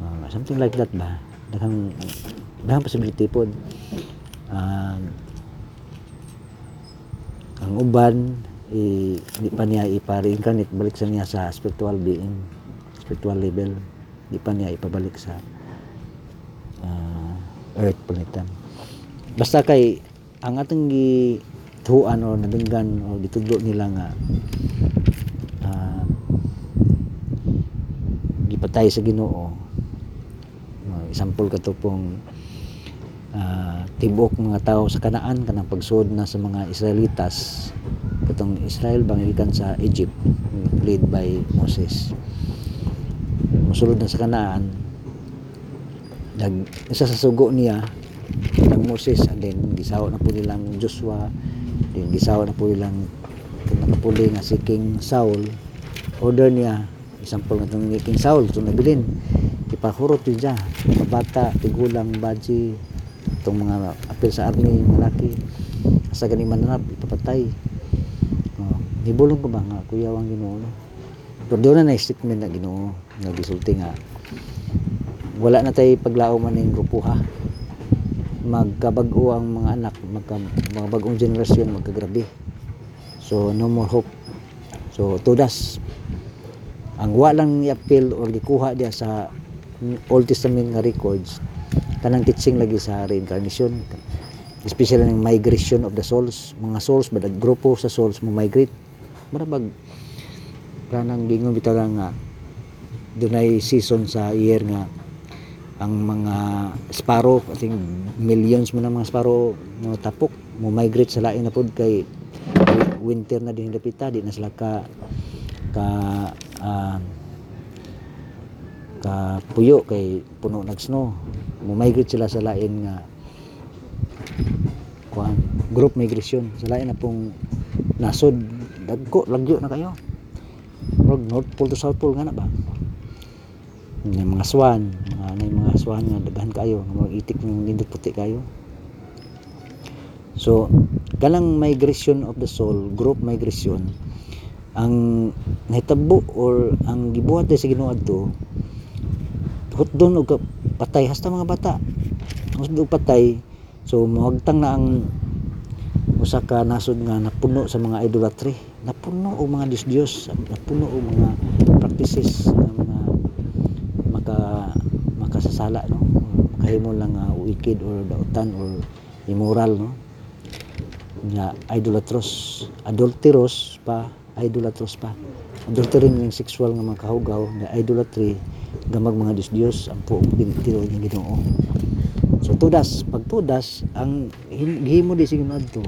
Ah, something like that ba? Daghang daghang possibility pod um, ang uban i, di pa niya ipa-reincarnate balik sa niya sa spiritual being spiritual level. Di pa niya ipabalik sa ah, earth planetan basta kay ang atong gi tuan o nadunggan o gitudlo nila nga ah, gipatay sa Ginoo. Uh, example kato pong ah, tibok mga tao sa kanaan kanang pagsud na sa mga Israelitas. Katong Israel bangikan sa Egypt led by Moses. Musulod na sa kanaan nag isa sa sugo niya ng Moses and then gisawa na po nilang Joshua then gisawa na po nilang nakapuli nga si King Saul. Order niya example nga itong King Saul itong nabilin ipahurot yun mga bata tigulang baji itong mga apil sa army malaki. Sa ganing mananap ipapatay. Oh, nibulong ko ba nga kuya wang ginoo? No? pero doon na na statement na ginoo nagisulti nga wala na tayo paglao man ng grupo ha? Magkabago ang mga anak magka, mga bagong generasyon magkagrabe. So no more hope. So tudas. Ang walang i-appeal or gikuha diya sa Old Testament nga records kanang teaching lagi sa reincarnation. Especially ng migration of the souls. Mga souls ba grupo sa souls mo migrate. Marabag kanang gingon bitaw nga dunay season sa year nga ang mga sparrow I millions mo na mga sparrow mo tapok mo migrate sa lain na pod kay winter na din dapita di na sila ka ka ah, ka puyo kay puno nag snow. Mo migrate sila sa lain nga kuan group migration. Sa lain na pong nasod dagko lagyo na kayo. North Pole to South Pole nga na ba yung mga swan. Mga ano yung mga swan nga daghan kayo mga itik ng nindot puti kayo. So kanang migration of the soul group migration ang nahitabo or ang gibuhat sa Ginoo adto hutdon og patay hasta mga bata hutdon patay so muhagtang na ang usa ka nasod nga napuno sa mga idolatry napuno og mga dios-dios napuno og mga practices makasasala no? Makahimo lang nga wicked or dautan or immoral no? Nga idolatros adulteros pa idolatros pa. Adultery meaning sexual nga mga kahugaw nga idolatry gamag mga dios-dios ang puong binitiro nga Ginoo. So tudas pag tudas ang gihimo di sige adto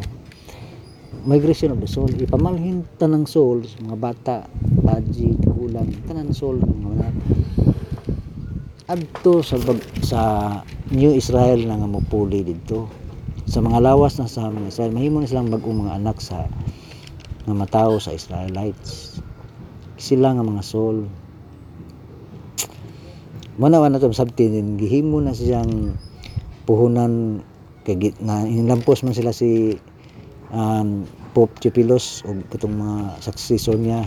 migration of the soul. Ipamalhin tanang souls mga bata baji kulang tanan soul mga adto sa bag, sa New Israel nga mopuli dito. Sa mga lawas na sa mga Israel mahimo na silang bagong mga anak sa nga matao sa Israelites. Sila nga mga soul manawa na to sabti din gihimo na siyang puhunan. Kay na inlampos man sila si um, Pope Theophilus o katong mga successor niya.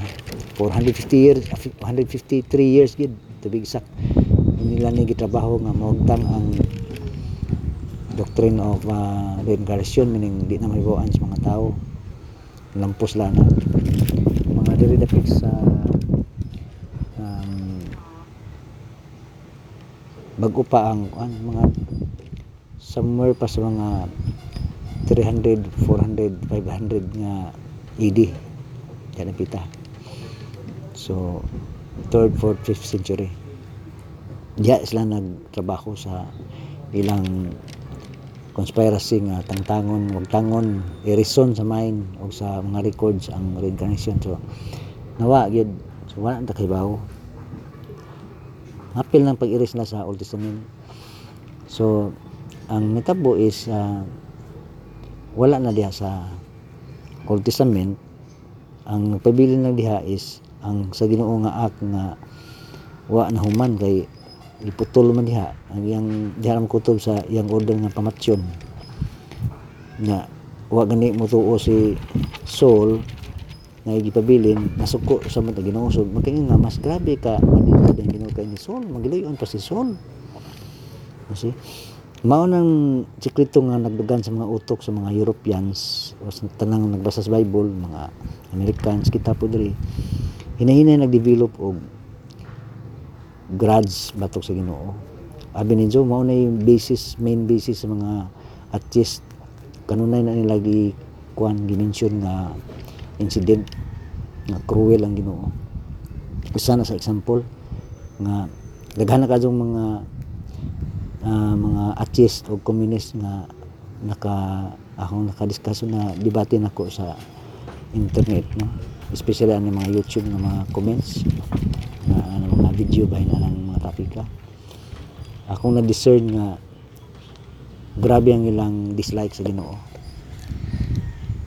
for 150 years 153 years gid to be exact nila ni gitrabaho nga maugtang ang doctrine of uh, reincarnation meaning di na mahibawaan sa mga tao. Lampos lang na. Mga diri dapit sa um, bago pa ang kuan, mga somewhere pa sa mga 300, 400, 500 nga AD yan pita. So 3rd, 4th, 5th century diya sila nagtrabaho sa ilang conspiracy nga tangtangon wag tangon i-reason sa mind o sa mga records ang reincarnation. So nawa gyud so wala na kahibaw apil ng pag-iris na sa Old Testament. So ang nitabo is ah, wala na diha sa Old Testament. Ang nagpabilin lang diha is ang sa Ginoo nga act nga wa na human kay iputol man diha. Ang iyang diha ang kutob sa iyang order nga pamatsyon nga wa gani mo tuo si Saul nga gipabilin nasuko sa mga Ginoo so magkaya nga mas grabe ka manindad ang Ginoo kay ni Saul. Magilayon pa si Saul. Kasi mao nang sikreto nga nagdugan sa mga utok sa mga Europeans. O sa tanang nagbasa sa Bible mga Americans kita po diri hinahinay nagdevelop og grudge batok sa Ginoo? Abi ni Joe mao na yung basis main basis sa mga atheist kanunay na nila gi kuan gimension nga incident nga cruel ang Ginoo. Usa na sa example nga daghan na kadtong mga ah, mga atheist o communist nga naka akong nakadiscuss na debate nako sa internet no? Especially ang mga YouTube na mga comments na ano, mga video bahin na ng mga topika akong na-discern nga grabe ang ilang dislike sa Ginoo.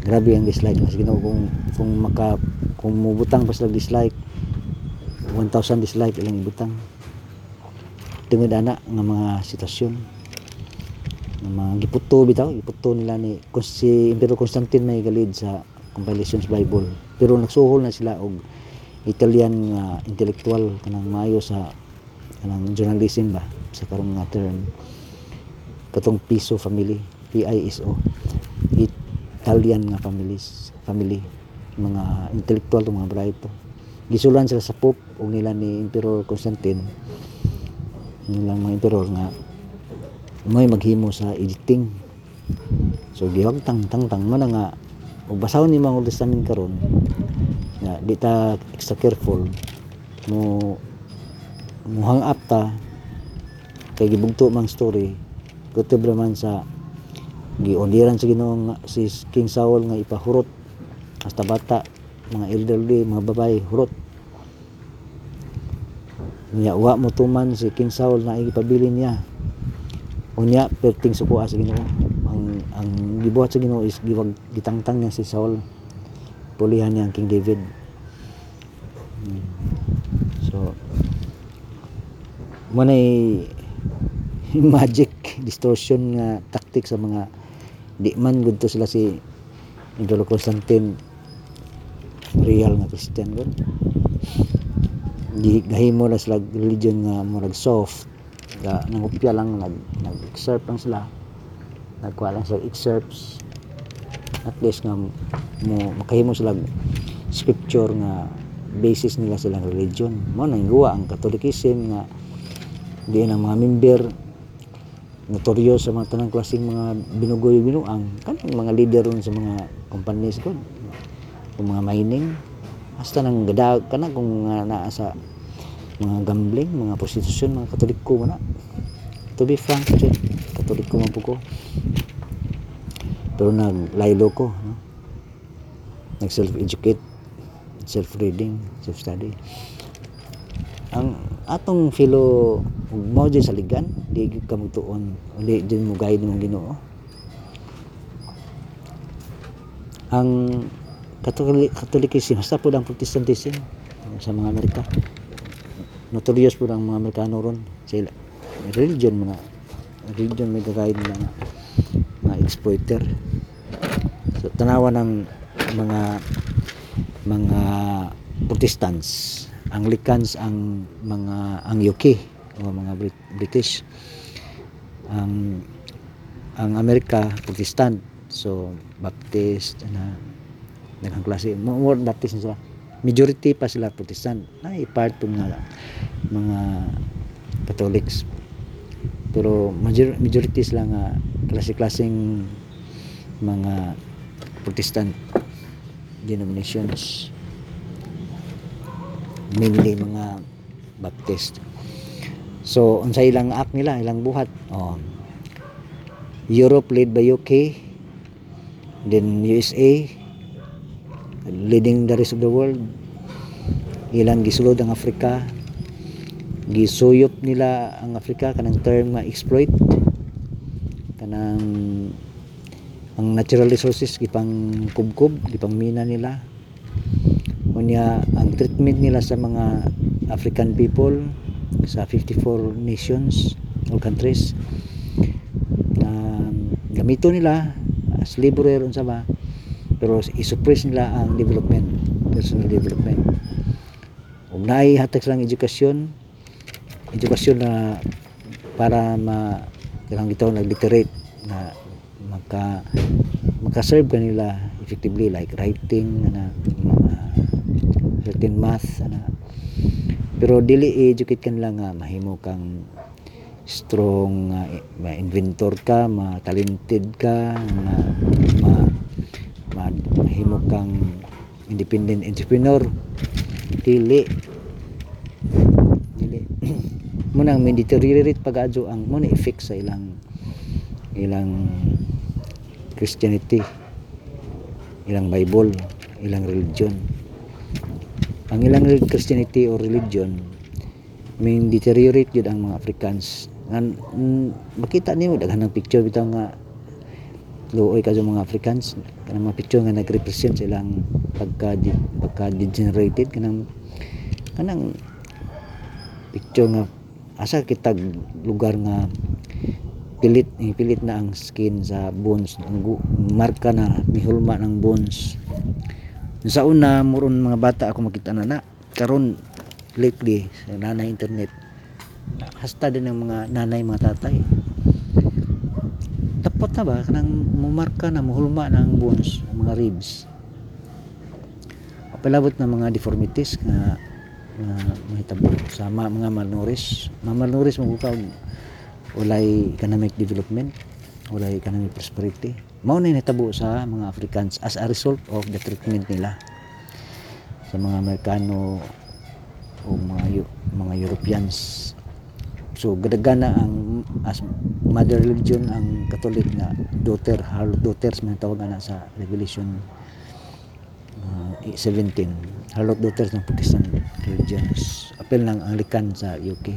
Grabe ang dislike mas Ginoo. Kung kung maka kung mubutang pa sila dislike 1000 dislike ilang ibutang. Tungod ana nga mga sitwasyon. Nga mga giputo bitaw giputo nila ni si Emperor Constantine may galid sa compilations Bible. Pero nagsuhol na sila og Italian nga intellectual kanang maayo sa kanang journalism ba? Sa karong nga term. Katong Piso family PISO Italian nga families family mga intellectual to mga bright to. Gisulan sila sa Pope ug nila ni Emperor Constantine. Nilang mga emperor nga may maghimo sa editing. So giwag tang tang man nga ug basahon ni mga Old Testament karon. Nga di ta extra careful. Mo mo hang up ta. Kay gibugto mang story. Kutob man sa giundiran sa Ginoo si King Saul nga ipahurot. Hasta bata mga elderly mga babae hurot. Niya wa mo tuman si King Saul na igipabilin niya. Unya perting sukuha sa Ginoo ang ang gibuhat sa Ginoo is giwag gitangtang niya si Saul. Pulihan niya ang King David. So mo magic distortion nga tactic sa mga di man gud to sila si Idolo Constantine. Real nga Christian gud di gahimo na sila religion nga murag soft ga nangupya lang nag nag excerpt lang sila nagkuha lang sila excerpts. At least nga mo makahimo sila scripture nga basis nila silang religion. Mo nang guwa ang Catholicism nga di ang mga member notoryo sa mga tanang klaseng mga binugoy binuang kanang mga leader ron sa mga companies ko kung mga mining. Hasta nang gada kana kung mga naa sa mga gambling mga prostitution mga katoliko na to be frank po ko. Pero naglaylo ko no? nag self educate self reading self study ang atong filo mo dyan sa ligan di ka magtuon. Di dyan mo guide mong Ginoo. Ang Catholic Catholicism hasta po ang Protestantism sa mga Amerika. Notorious po ang mga Amerikano ron. Sila religion mo na religion may nila nga mga exploiter. So tanawa ng mga mga Protestants. Anglicans ang mga ang UK o mga Brit- British. Ang ang Amerika Protestant. So Baptist na daghang klase. Mo more Baptist na sila. Majority pa sila Protestant. Ay part po nga mga Catholics pero major, majority sila nga klase-klaseng mga Protestant denominations. Mainly mga Baptist. So unsa ilang act nila ilang buhat oh Europe led by UK then USA leading the rest of the world. Ilang gisulod ang Africa gisuyop nila ang Africa kanang term nga exploit. Kanang ang natural resources gipang kubkob gipang mina nila. Unya ang treatment nila sa mga African people sa 54 nations or countries na gamito nila as laborer unsa ba pero isuppress nila ang development personal development. Ug naay hatag silang edukasyon edukasyon na para ma kailangan gitaw nag-literate na maka makaserve kanila effectively like writing ana mga certain math ana pero dili i-educate kanila nga mahimo kang strong uh, inventor ka ma talented ka ma, ma, ma mahimo kang independent entrepreneur. Dili. Dili mo nang may deteriorate pag-adyo ang mo na effect sa ilang ilang Christianity ilang Bible ilang religion. Ang ilang Christianity or religion may deteriorate yun ang mga Africans nga mm, makita niyo daghan ng picture bitaw nga luoy ka mga Africans kanang mga picture nga nagrepresent silang pagka pagka degenerated kanang kanang picture nga asa kitag lugar nga pilit eh, pilit na ang skin sa bones. Marka na mihulma ng bones. Sa una muron mga bata ako makita na na. Karon lately sa nanay internet. Hasta din ng mga nanay mga tatay. Dapat na ba? Kanang mumarka na muhulma ng bones mga ribs. Palabot na mga deformities nga nga mahitabo sa ma- mga malnourished mga malnourished ka walay economic development walay economic prosperity. Mao na nahitabo sa mga Africans as a result of the treatment nila. Sa mga Amerikano o mga mga Europeans. So gadagana ang as mother religion ang Catholic nga daughter harlot daughters man tawag ana sa Revelation uh, 17 harlot daughters ng Protestant religions apel ng Anglican sa UK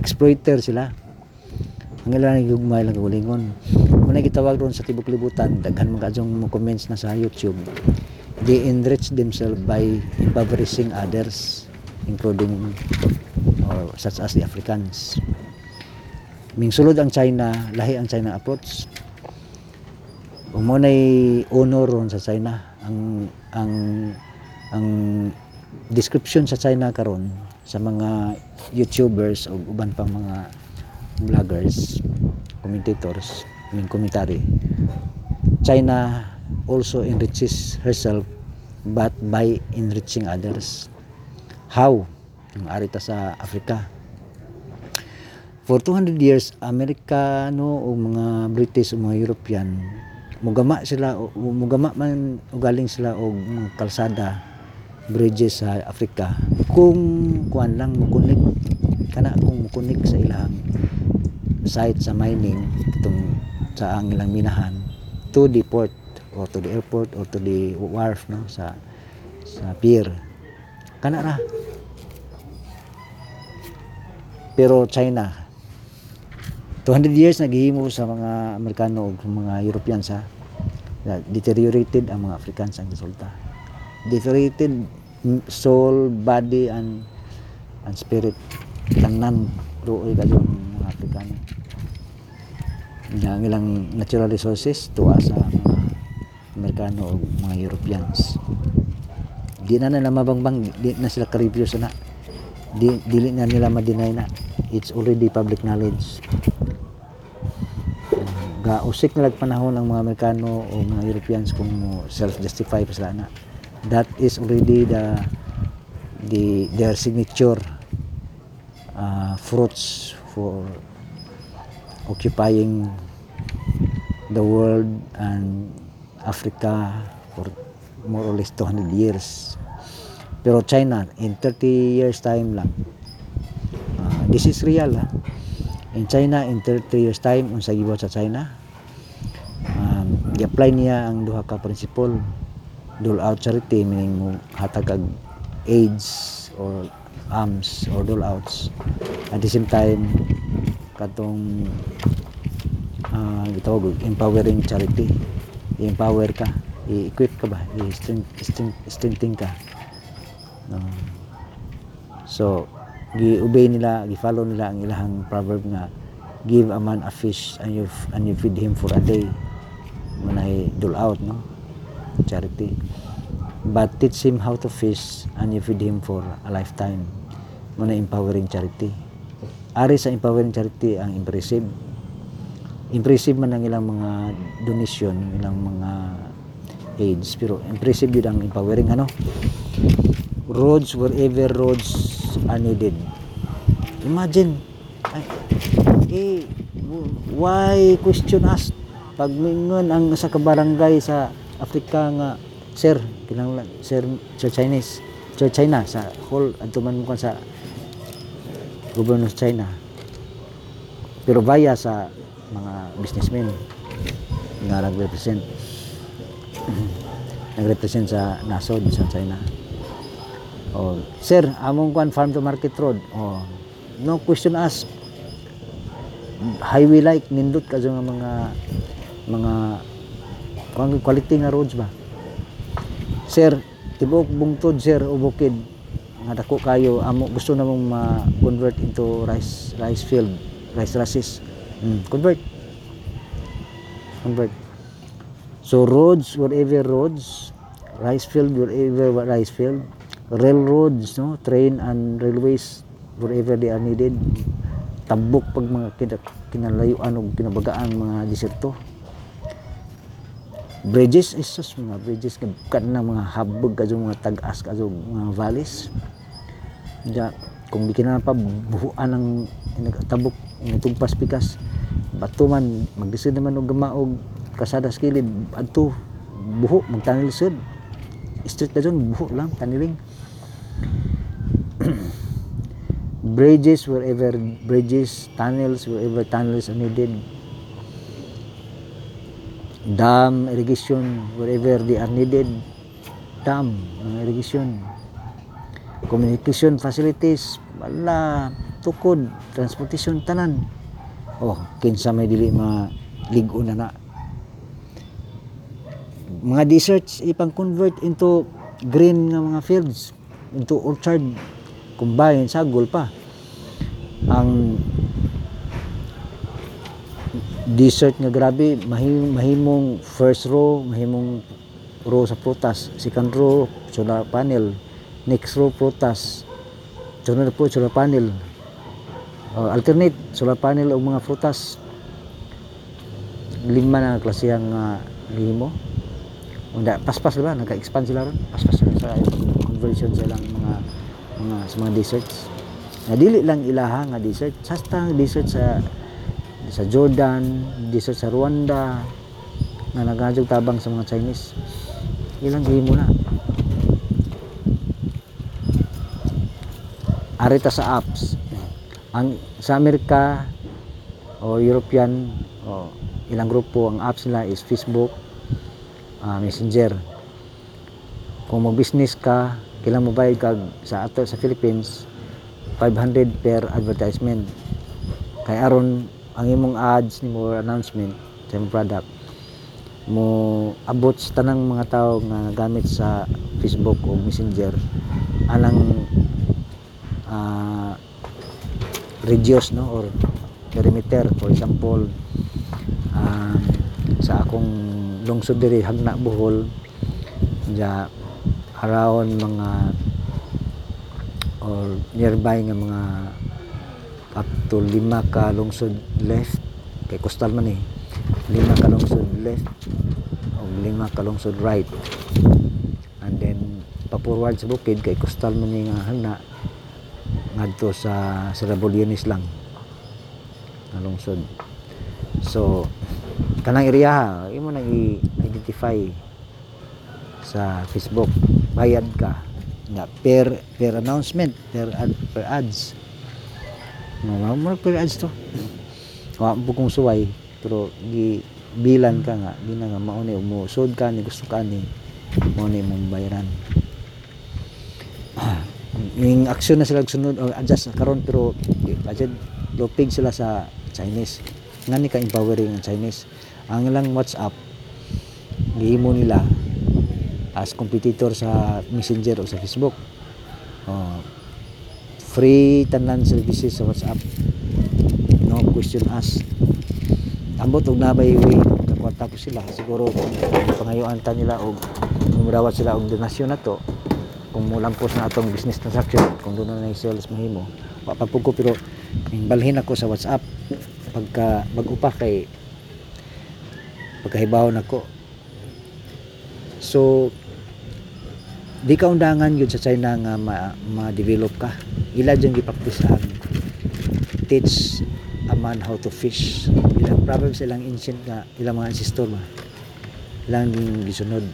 exploiter sila. Ang ilang gugmay lang kagulingon. Kung gitawag doon sa tibok libutan daghan mga adyong comments na sa YouTube. They enrich themselves by impoverishing others including or such as the Africans. Ming sulod ang China lahi ang China approach. Ug mo nay honor ron sa China. Ang ang ang description sa China karon sa mga YouTubers o uban pang mga vloggers commentators I mean commentary China also enriches herself but by enriching others. How? Ang arita sa Africa for 200 years Amerikano o mga British o mga European mugama sila mugama man ugaling sila og kalsada bridges sa Africa kung kuan lang mukunik kana kung mukunik sa ilang site sa mining itong sa ang ilang minahan to the port or to the airport or to the wharf no sa sa pier. Kana ra. Pero China 200 years naghihimo sa mga Amerikano o mga Europeans ha deteriorated ang mga Africans ang resulta deteriorated mm, soul, body and and spirit. Tanan doon kayo mga Afrikano. Ang ilang natural resources tuwa sa mga Amerikano o mga Europeans. Di na nila mabangbang di na sila ka-review sa na. Di, dili na nila ma-deny na. It's already public knowledge. Ga usik na panahon ang mga Amerikano o mga Europeans kung self-justify pa sila na that is already the the their signature uh, fruits for occupying the world and Africa for more or less 200 years. Pero China in 30 years time lang. Uh, this is real ha? in China in 30 years time unsa gibuhat sa China? Um, i-apply niya ang duha ka principle dole out charity meaning mo hatag kag aids or alms or dole outs. At the same time katong uh, gitawag og empowering charity. I-empower ka i-equip ka ba? I-strengthen ka. No? so gi-obey nila gi-follow nila ang ilahang proverb nga give a man a fish and you and you feed him for a day. Manay dole out no charity. But teach him how to fish and you feed him for a lifetime. Muna empowering charity. Ari sa empowering charity ang impressive. Impressive man ang ilang mga donation ilang mga aids pero impressive yun ang empowering ano? Roads wherever roads are needed. Imagine eh, why question us pag mingon ang sa kabarangay sa Africa nga sir kinahanglan sir sir Chinese. Sir China sa whole adto man mo sa gobyerno sa China. Pero via sa mga businessmen nga nag-represent. Nag-represent sa nasod sa China. Oh sir among kwan farm to market road oh no question us highway like nindot ka nga mga mga kung quality nga roads ba? Sir tibok bungtod sir o bukid. Nga dako kayo amo gusto na mong ma-convert into rice rice field rice races. Mm, convert. Convert. So roads wherever roads rice field wherever rice field railroads no train and railways wherever they are needed. Tabok pag mga kina- kinalayuan o kinabagaan mga diserto bridges isus mga bridges kad na mga habog kadyo mga tag-as kadyo mga valleys. Diya, kung di kinahanglan pa buhuan ng nagtabok nitugpas pikas. Bato man magdisod naman og gamaog kasada sa kilid adto buho magtanil sud street na buho lang taniling. Bridges wherever bridges tunnels wherever tunnels are needed dam irrigation wherever they are needed. Dam mga irrigation. Communication facilities wala. Tukod transportation tanan. Oh kinsa may dili ma ligo na na. Mga deserts ipang convert into green nga mga fields into orchard. Combine sagol pa ang desert nga grabe mahim, mahimong first row mahimong row sa prutas second row solar panel next row prutas sunod na po solar panel Uh, alternate solar panel o mga prutas lima na klaseng uh, limo Unda, paspas diba? Nagka-expand sila ron. Paspas sila sa conversion sa ilang mga mga sa mga deserts. Nga dili lang ilaha nga desert. Sasta desert sa sa Jordan, desert sa Rwanda nga nagajog tabang sa mga Chinese. Ilang gihimo na. Arita sa apps. Ang sa Amerika o European o ilang grupo ang apps nila is Facebook, ah, Messenger. Kung mag-business ka, kailangan mo bayad kag sa ato sa Philippines 500 per advertisement. Kay aron ang imong ads ni mo announcement sa imong product mo abot sa tanang mga tao nga nagamit sa Facebook o Messenger anang ah, radius no? Or perimeter. For example ah, sa akong lungsod diri Hagna Bohol ja around mga or nearby nga mga up to lima ka lungsod left kay coastal man eh. Lima ka lungsod left o lima ka lungsod right. And then pa-forward sa bukid kay coastal man eh nga hana ngadto sa Serabolyones lang nga lungsod. So kanang area imo nang i-identify sa Facebook. Bayad ka. Na per per announcement per ad, per ads no mo per ads to. Wa mo kung suway. Pero gi bilan ka nga. Di na nga mauni mo sud ka ni gusto ka ni mo ni mong bayaran yung action na sila sunod o adjust karon pero budget lupig sila sa Chinese. Nga ni ka empowering ang Chinese. Ang ilang WhatsApp gihimo nila as competitor sa Messenger o sa Facebook. Oh, free tanan services sa WhatsApp. No question ask ambot og nabay way kakwarta po sila. Siguro kung pangayuan ta nila og murawat sila og donasyon na to. Kung mulampos na atong business transaction kung doon na yung sales mahimo wa pa ko pero balhin ako sa WhatsApp. Pagka bag-upa kay pagkahibawon ako so di ka undangan yun sa China nga ma- ma-develop ka. Ila dyan gipraktis ang teach a man how to fish. Ilang proverbs ilang ancient nga ilang mga ancestor ba ilang gisunod.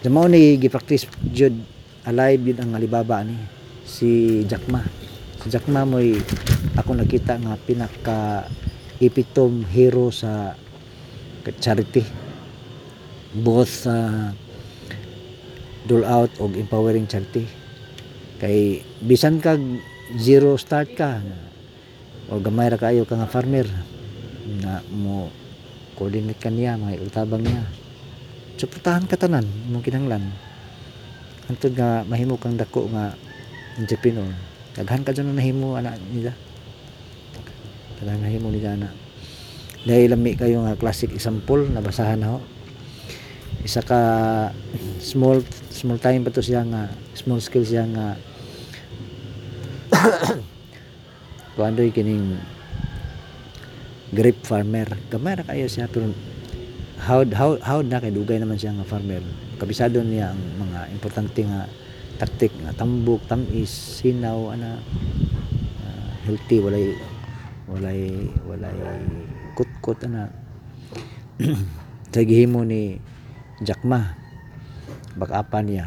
Sa mao ni gipraktis jud alive yun ang Alibaba ni si Jack Ma si Jack Ma mo'y ako nakita nga pinaka epitome hero sa charity. Both sa dole out og empowering charity. Kay bisan kag zero start ka o gamay ra kayo ka nga farmer na mo coordinate ka niya mga utabang niya. Suportahan ka tanan mong kinahanglan antod nga mahimo kang dako nga entrepreneur. Daghan ka dyan na nahimo ana nila. Daghan nahimo nila ana. Dahil lami kayo nga classic example nabasahan na ho isa ka small small time pa to siya nga small scale siya nga. Kuandoy kining grape farmer. Gamay ra kayo siya pero how how how na kay dugay naman siya nga farmer. Kabisado niya ang mga importante nga taktik nga tambok tamis sinaw ana. Ah, healthy walay walay walay kutkot ana. Sa gihimo ni Jack Ma backupan niya.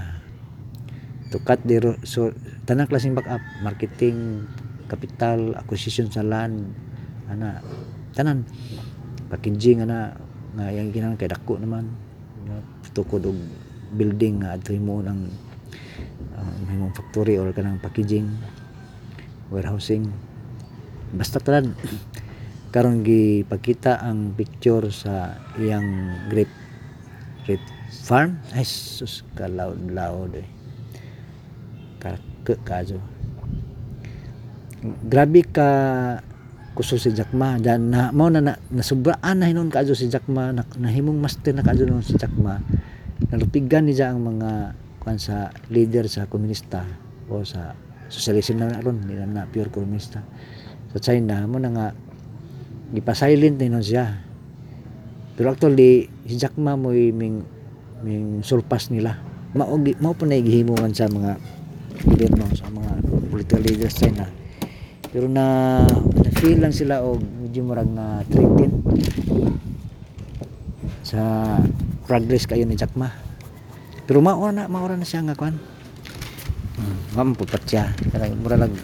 To cut the so tanang klaseng backup marketing capital acquisition sa land. Ana tanan. Packaging ana nga yang kinahanglan kay dako naman. Tukod og building nga adto himo ng uh, himong factory or kanang packaging warehousing. Basta tanan. Karon gipakita ang picture sa iyang grape grape farm? Ay sus ka loud loud eh ka kajo grabe ka kuso si Jack Ma dan na mao na, na nasubraan na hinon kaadyo si Jack Ma na, nahimong master na kaadyo nun si Jack Ma nalupigan niya ang mga kuan sa leader sa komunista o sa socialism na ron. Nila na pure komunista. Sa China mo na nga gipa-silent na siya. Pero actually si Jack Ma mo ming ming surpass nila. Mao gi- mao pa na gihimongan sa mga gobyerno sa mga political leaders sa China pero na na feel lang sila og medyo murag na threatened sa progress kayo ni Jack Ma. Pero mao na mao na siya nga kwan. Hmm, ma'am pupat siya. Mura lang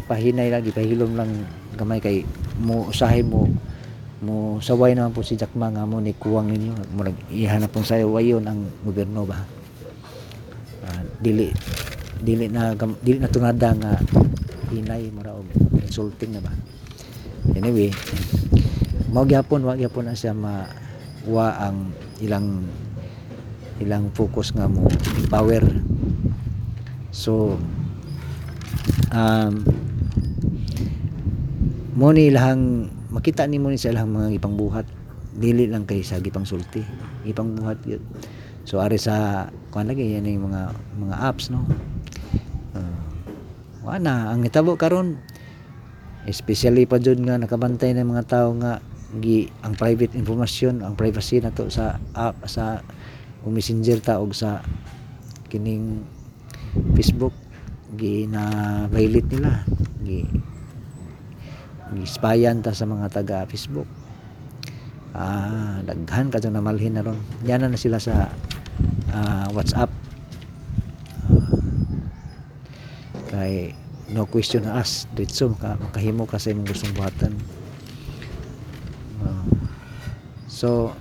ipahinay lang ipahilom lang gamay kay mo usahay mo mo saway naman po si Jack Ma nga mo ni kuwang ninyo murag ihanap pong sayawayon ang gobyerno ba? Ah, dili dili na dili na tunada nga hinay mura og insulting na ba? Anyway mao gyapon wa gyapon na siya ma wa ang ilang ilang focus nga mo power. So um mo ni lahang makita ni mo ni sa ilang mga ipang buhat dili lang kay sa gipang sulti ipang buhat yun. So ari sa kuan lagi yan yung mga mga apps no? Uh, wala ang hitabo karon especially pa jud nga nakabantay ng mga tao nga gi ang private information ang privacy na to sa app sa messenger ta og sa kining Facebook gi na violate nila. Gi gi spyan ta sa mga taga Facebook. Ah daghan ka na malhin na ron. Yan na sila sa ah, WhatsApp. Ah, kay no question asked. Ditso ka makahimo ka sa imong gustong buhatan. Ah, so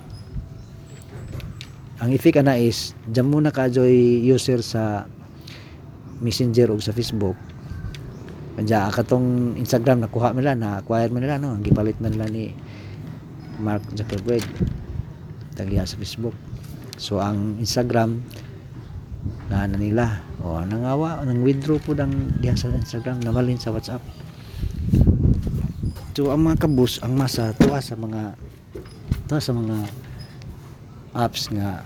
ang effect ana is jam muna ka joy user sa messenger o sa Facebook kanya katong Instagram nakuha nila na acquire man nila no? Ang gipalit man nila ni Mark Zuckerberg tagliha sa Facebook. So ang Instagram na nila? O nangawa nang withdraw po ng diha sa Instagram namalin sa WhatsApp. So ang mga kabus ang masa tuwa sa mga tuwa sa mga apps nga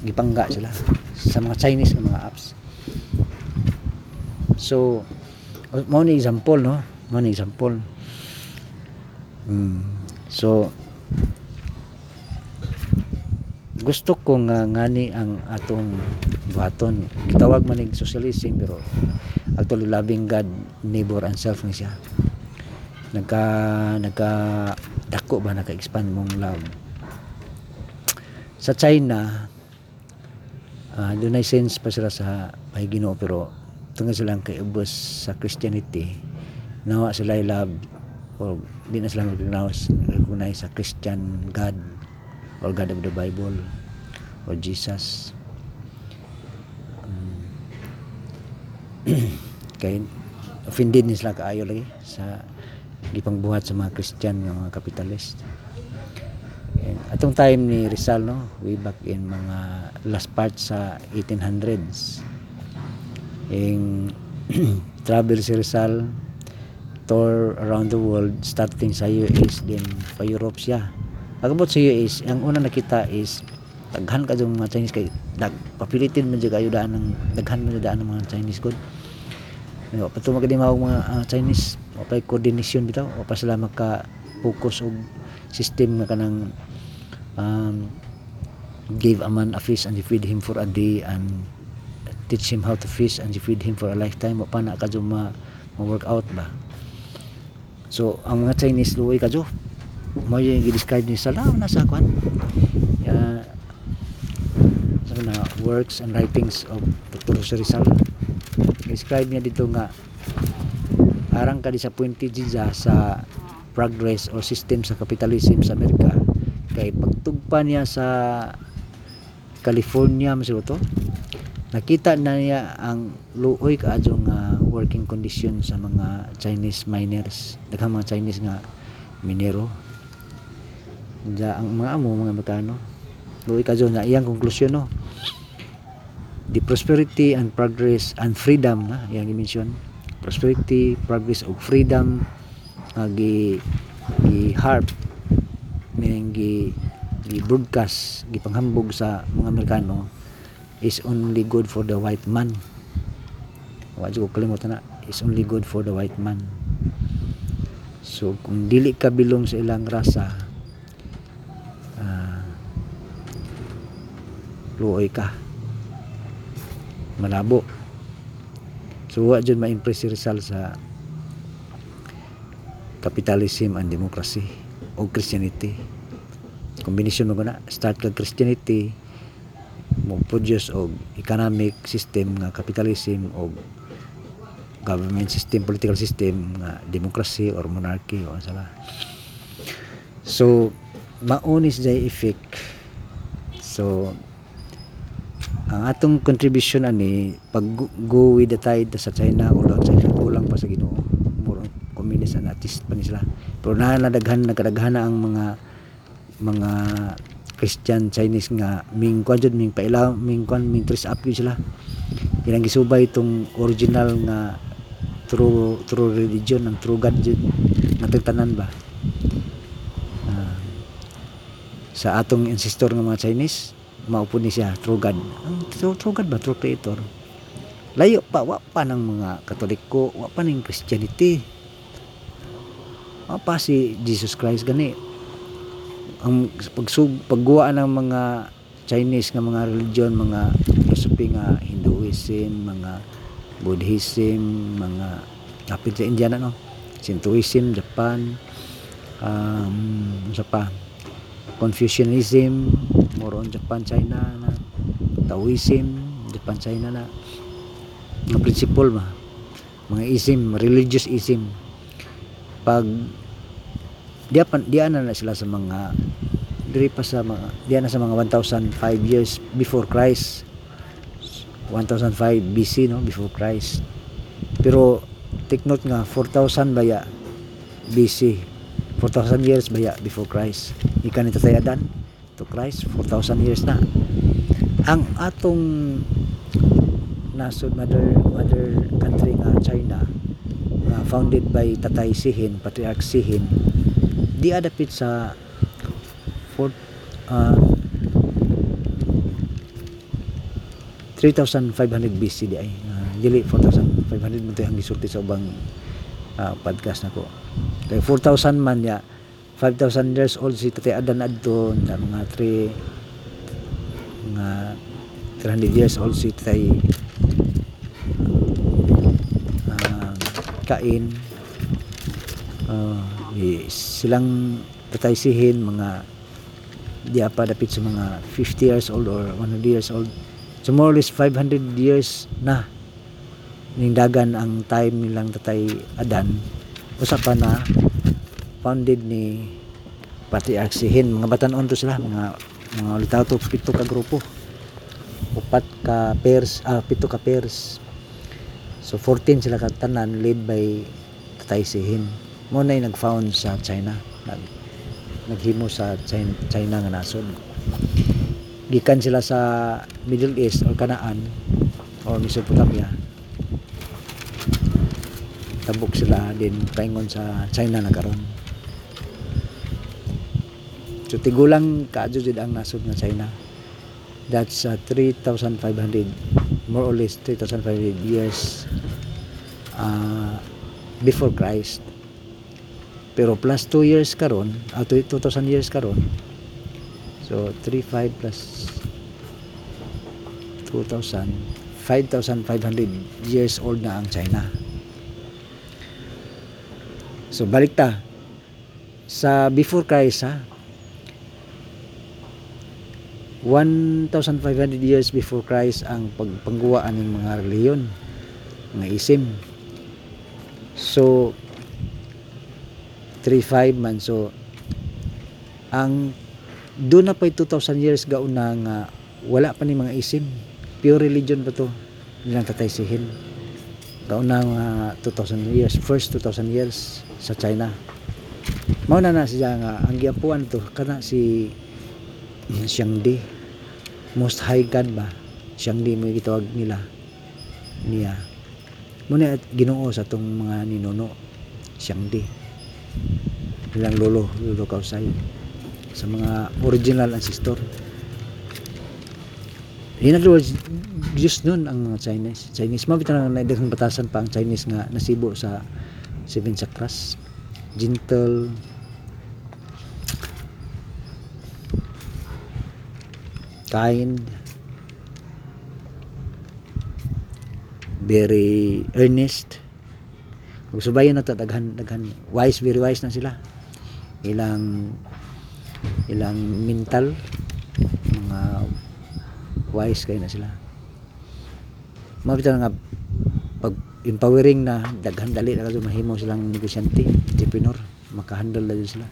gipangga sila sa mga Chinese nga mga apps. So mo example no? Mo example. Mm. so gusto ko nga ngani ang atong buhaton. Gitawag man ning socialism pero actually loving God neighbor and self ni siya. Nagka nagka dako ba naka-expand mong love? Sa China uh, doon ay sense pa sila sa pahigino pero tungkol silang kaibos sa Christianity. Nawa sila love o di na sila recognize, sa Christian God or God of the Bible or Jesus. Um, kay offended ni sila kaayo lagi sa gipang buhat sa mga Christian nga mga kapitalist. And atong time ni Rizal no, way back in mga last part sa 1800s. Ing travel si Rizal tour around the world starting sa US then pa Europe siya. Pagabot sa US, ang una nakita is daghan ka yung mga Chinese kay dag papilitin man kayo daan ng daghan man daan ng mga Chinese good. Ano, pato magadi mao mga ah, Chinese, o pa coordination bitaw, o pa sila maka focus og system nga kanang um, give a man a fish and feed him for a day and teach him how to fish and you feed him for a lifetime o pa na kadyo ma, ma-work out ba? So ang mga Chinese luoy kadyo mo yung i-describe ni Salam na sa kwan. Ya sa na works and writings of Dr. Jose Rizal describe niya dito nga arang ka sa puente Giza sa progress or system sa capitalism sa Amerika. Kay pagtugpa niya sa California masiro to nakita na niya ang luoy kaadyo nga working condition sa mga Chinese miners. Daghang mga Chinese nga minero. Diya, ang mga amo mga Amerikano. Luoy kaadyo na iyang konklusyon no? The prosperity and progress and freedom na iyang i-mention prosperity progress ug freedom nga gi gi harp meaning gi gi broadcast gi panghambog sa mga Amerikano is only good for the white man. Wa ko kalimutan na is only good for the white man. So kung dili ka bilong sa ilang rasa ah luoy ka. Malabo. So wa jud ma-impress si Rizal sa capitalism and democracy o Christianity. Kombinasyon mo na start kag Christianity mo produce og economic system nga capitalism o government system political system nga democracy or monarchy o sa ba. So maunis jay effect. So ang atong contribution ani pag go with the tide sa China o sa China kulang pa sa Ginoo. More communist and artist pa ni sila. Pero naladaghan nagkadaghan na ang mga mga Christian Chinese nga ming kwan jud ming pailaw ming kwan up yun sila. Ilang itong original nga true true religion ang true God jud nga tanan ba? Ah, sa atong ancestor nga mga Chinese maupo ni siya true God. Ang true, true God ba? True creator. Layo pa wa pa ng mga katoliko wa pa ng Christianity. Wa pa si Jesus Christ gani ang pagsug pagguwa ng mga Chinese nga mga religion mga philosophy nga Hinduism mga Buddhism mga kapit sa India na no? Shintoism Japan um, sa pa Confucianism more on Japan China na Taoism Japan China na. Mga principle ba? Mga ism religious ism. Pag diya diya na na sila sa mga diri pa sa mga diya na sa mga 1005 years before Christ. 1005 BC no? Before Christ. Pero take note nga 4000 baya BC 4000 years baya before Christ? Ikan ito tayadan to Christ 4000 years na. Ang atong nasod mother mother country nga China nga founded by Tatay Sihin Patriarch Sihin di adapit sa four, uh, 3,500 BC di ay uh, dili 4,500 mo ang gisulti sa ubang uh, podcast nako kay 4,000 man ya. 5,000 years old si Tatay Adan adto na mga 3 mga 300 years old si Tatay uh, Kain. Uh, eh, silang Tatay Sihin mga di pa dapit sa mga 50 years old or 100 years old. So more or less 500 years na nindagan ang time nilang tatay Adan. Usa pa na founded ni Patriarch Sihin mga batanon to sila mga mga litaw to pito ka grupo. Upat ka pairs ah pito ka pairs. So 14 sila ka tanan led by Tatay Sihin mo na nag-found sa China. Nag naghimo sa China, China nga nasod. Gikan sila sa Middle East or Kanaan or Mesopotamia. Tabok sila din paingon sa China na karon. So tigulang kaadyo jud ang nasod nga China. That's uh, 3,500 more or less 3,500 years uh, before Christ pero plus 2 years karon uh, 2,000 years karon so 3,500 plus 2,000 5,500 years old na ang China. So balik ta. Sa before Christ ha? 1,500 years before Christ ang pagpangguwaan ng mga reliyon mga isim. So 3,500 man. So ang doon na pa 2,000 years gauna nga wala pa ni mga isim pure religion pa to. Nilang tataysihin gauna nga 2,000 years first 2,000 years sa China. Mao na na siya nga ang giapuan to kana si Xiangdi. Most high god ba? Xiangdi mo gitawag nila niya. Muna at ginoo sa tong mga ninuno Xiangdi ilang lolo lolo kausay sa mga original ancestor. In Diyos nun ang mga Chinese. Chinese mabita na naidagang batasan pa ang Chinese nga nasibo sa seven chakras. Gentle. Kind. Very earnest kung subayan na to daghan wise very wise na sila. Ilang ilang mental mga wise kayo na sila. Mabita nga pag empowering na daghan dali na kasi mahimo silang negosyante entrepreneur makahandle na sila.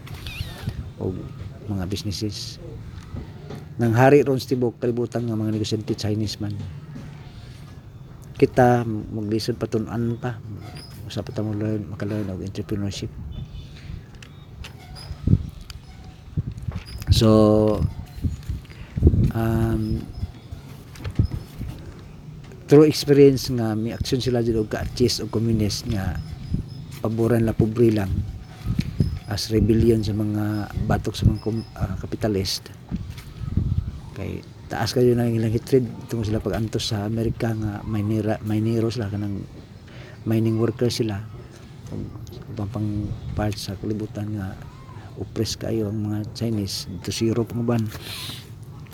O mga businesses. Nang hari ron tibok kalibutan nga mga negosyante Chinese man. Kita maglisod patunan pa usa pa ta learn makalearn og entrepreneurship so um, through experience nga may action sila dito ka-chase og communist nga paboran la pobre lang as rebellion sa mga batok sa mga ah, kapitalist. Kay taas kayo na ilang hatred tungo sila pag sa Amerika nga minera minero sila kanang mining worker sila. Ubang pang part sa kalibutan nga oppress kayo ang mga Chinese. Dito sa Europe ban.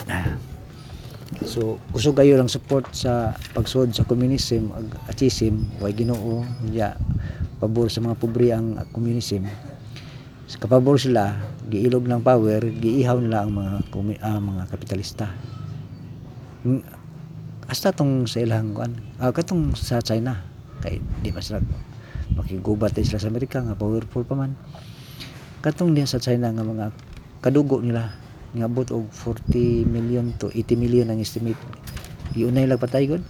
Ah. so kusog kayo lang support sa pagsod sa communism ag atheism way Ginoo ya pabor sa mga pobre ang communism. Kapabor sila giilog ng power giihaw nila ang mga ah, mga kapitalista. Hasta tong sa ilang kuan? Ah, katong sa China kay di pa sila makigubat din sila sa Amerika nga powerful pa man. Katong diyan sa China nga mga kadugo nila nga abot og 40 million to 80 million ang estimate. Giunay lang patay gud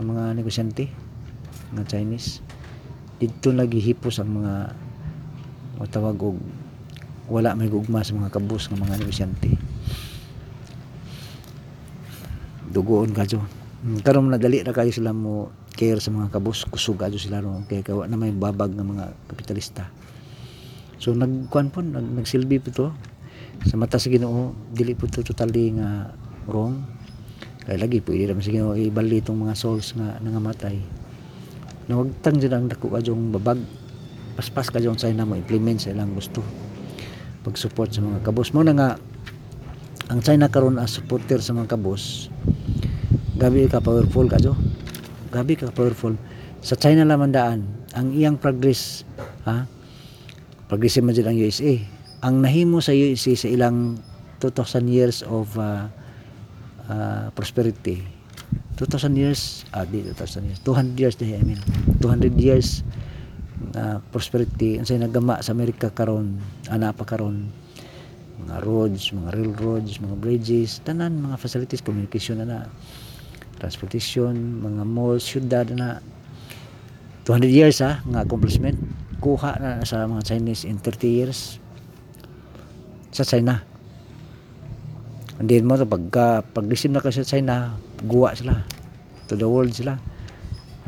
ang mga negosyante nga Chinese. Didto lagi hipos ang mga matawag og wala may gugma sa mga kabus nga mga negosyante. Dugoon kadyo Hmm, karon na dali ra kayo sila mo care sa mga kabus kusog kadyo sila ro kay kawa na may babag nga mga kapitalista. So nagkuan po nag, nagsilbi po to. Sa mata sa Ginoo dili po to totally nga wrong. Kay lagi po ira sa Ginoo ibali itong mga souls nga nangamatay. Nawagtang dyan ang dako kadyong babag. Paspas kadyong sa na mo implement sa ilang gusto. Pag support sa mga kabos mo na nga ang China karon as supporter sa mga kabos gabi ka powerful kadyo gabi ka powerful. Sa China lamang daan ang iyang progress ha? Progress man ang USA ang nahimo sa USA sa ilang 2,000 years of uh, uh, prosperity. 2,000 years ah di 2,000 years 200 years di I mean 200 years uh, prosperity ang say nagama sa Amerika karon ana pa karon. Mga roads, mga railroads, mga bridges, tanan mga facilities, communication na na transportation, mga malls, syudad na. 200 years ha, nga accomplishment. Kuha na sa mga Chinese in 30 years sa China. And then mo pagka pag receive na ka sa China guwa sila. To the world sila.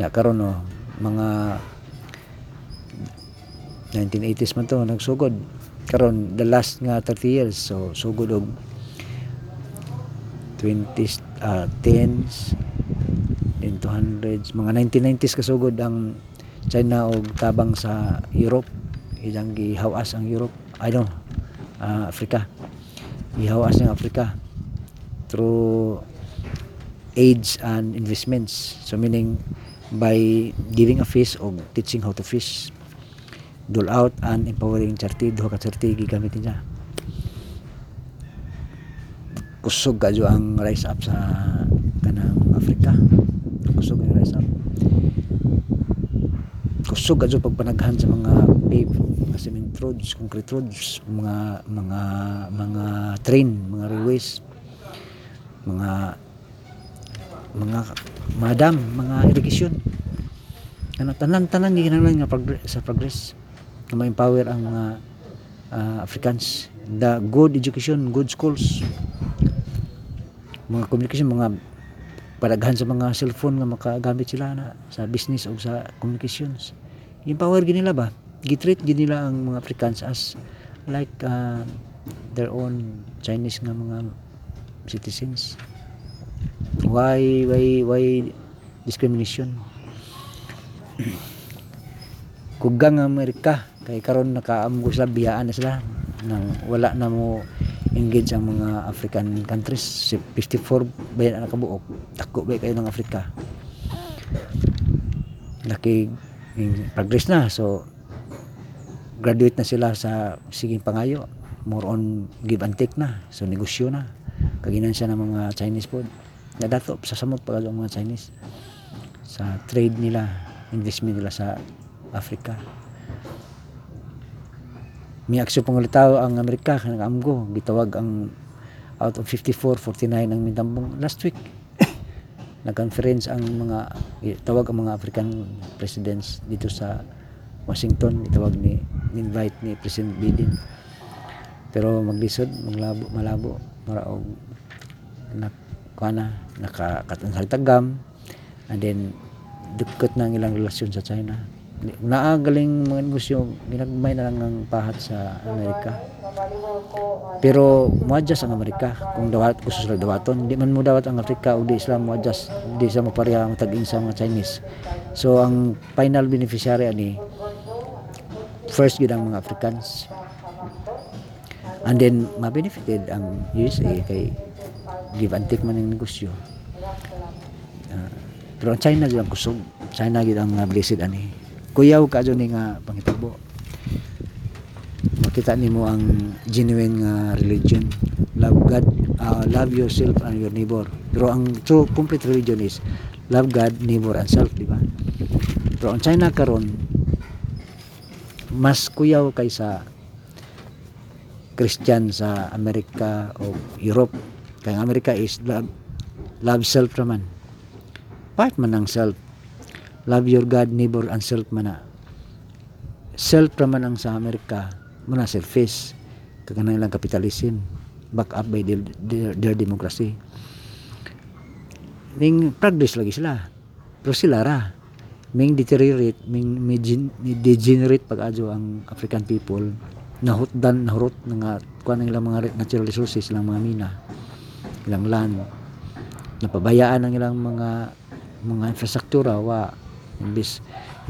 Ya karon no mga 1980s man to nagsugod. Karon the last nga 30 years so sugod og 20s ah, 10s then 200s mga 1990s kasugod ang China og tabang sa Europe. Ilang gihawas ang Europe. I don't know ah, Africa gihawas ng Africa through aids and investments. So meaning by giving a fish o teaching how to fish. Dole out and empowering charity. Duha ka charity gigamit niya kusog kadyo ang rise up sa kanang Africa. Kusog ang rise up. Kusog kadyo pagpanaghan sa mga pave mga cement roads concrete roads mga mga mga train mga railways mga mga madam mga irrigation. Ano tanan tanan gi kinahanglan nga sa progress. Na ma-empower ang mga ah, Africans. The good education good schools mga communication mga padaghan sa mga cellphone nga makagamit sila na sa business o sa communications. Empower gid nila ba? Gitreat gid nila ang mga Africans as like ah, their own Chinese nga mga citizens. Why why why discrimination? Kugang ang Amerika kay karon nakaamgo sila biyaan na sila nang wala na mo engage ang mga African countries. Si 54 bayan na kabuok dako ba kayo ng Afrika? Yung progress na. So graduate na sila sa siging pangayo. More on give and take na. So negosyo na. Kaginan siya ng mga Chinese food nadato sa samot pa ang mga Chinese sa trade nila investment nila sa Africa may aksyon pangulitaw ang Amerika kanang amgo gitawag ang out of 54 49 ang mitambong last week nag-conference ang mga tawag ang mga African presidents dito sa Washington. Itawag ni invite ni President Biden. Pero maglisod maglabo malabo maraog na kana nakakatang tagam. And then dukot na ang ilang relasyon sa China naagaling mga negosyo ginagmay na lang ang pahat sa Amerika. Pero muadjas ang Amerika. Kung dawat gusto sila dawaton. Di man mo dawat ang Afrika o di sila muadjas di sila mapareha ang tag sa mga Chinese. So ang final beneficiary ani first gid ang mga Africans. And then ma-benefited ang USA kay give and take man ang negosyo. Ah, pero ang China gid ang kusog. China gid ang uh, blessed ani kuyaw ka ni nga pangitabo. Makita nimo ang genuine nga religion. Love God uh, love yourself and your neighbor. Pero ang true complete religion is love God neighbor and self di ba? Pero ang China karon mas kuyaw kaysa Christian sa Amerika o Europe. Kaya Amerika is love, love self naman. Part man ng self love your God neighbor and self man na. Self naman ang sa Amerika muna selfish. Kaganang ilang capitalism back up by their, their, their democracy. Ning progress lagi sila. Pero sila ra. Ming deteriorate ming, degenerate pag adyo ang African people. Nahutdan nahurot nga kuan ang ilang mga natural resources ilang mga mina ilang land. Napabayaan ang ilang mga mga infrastruktura wa imbis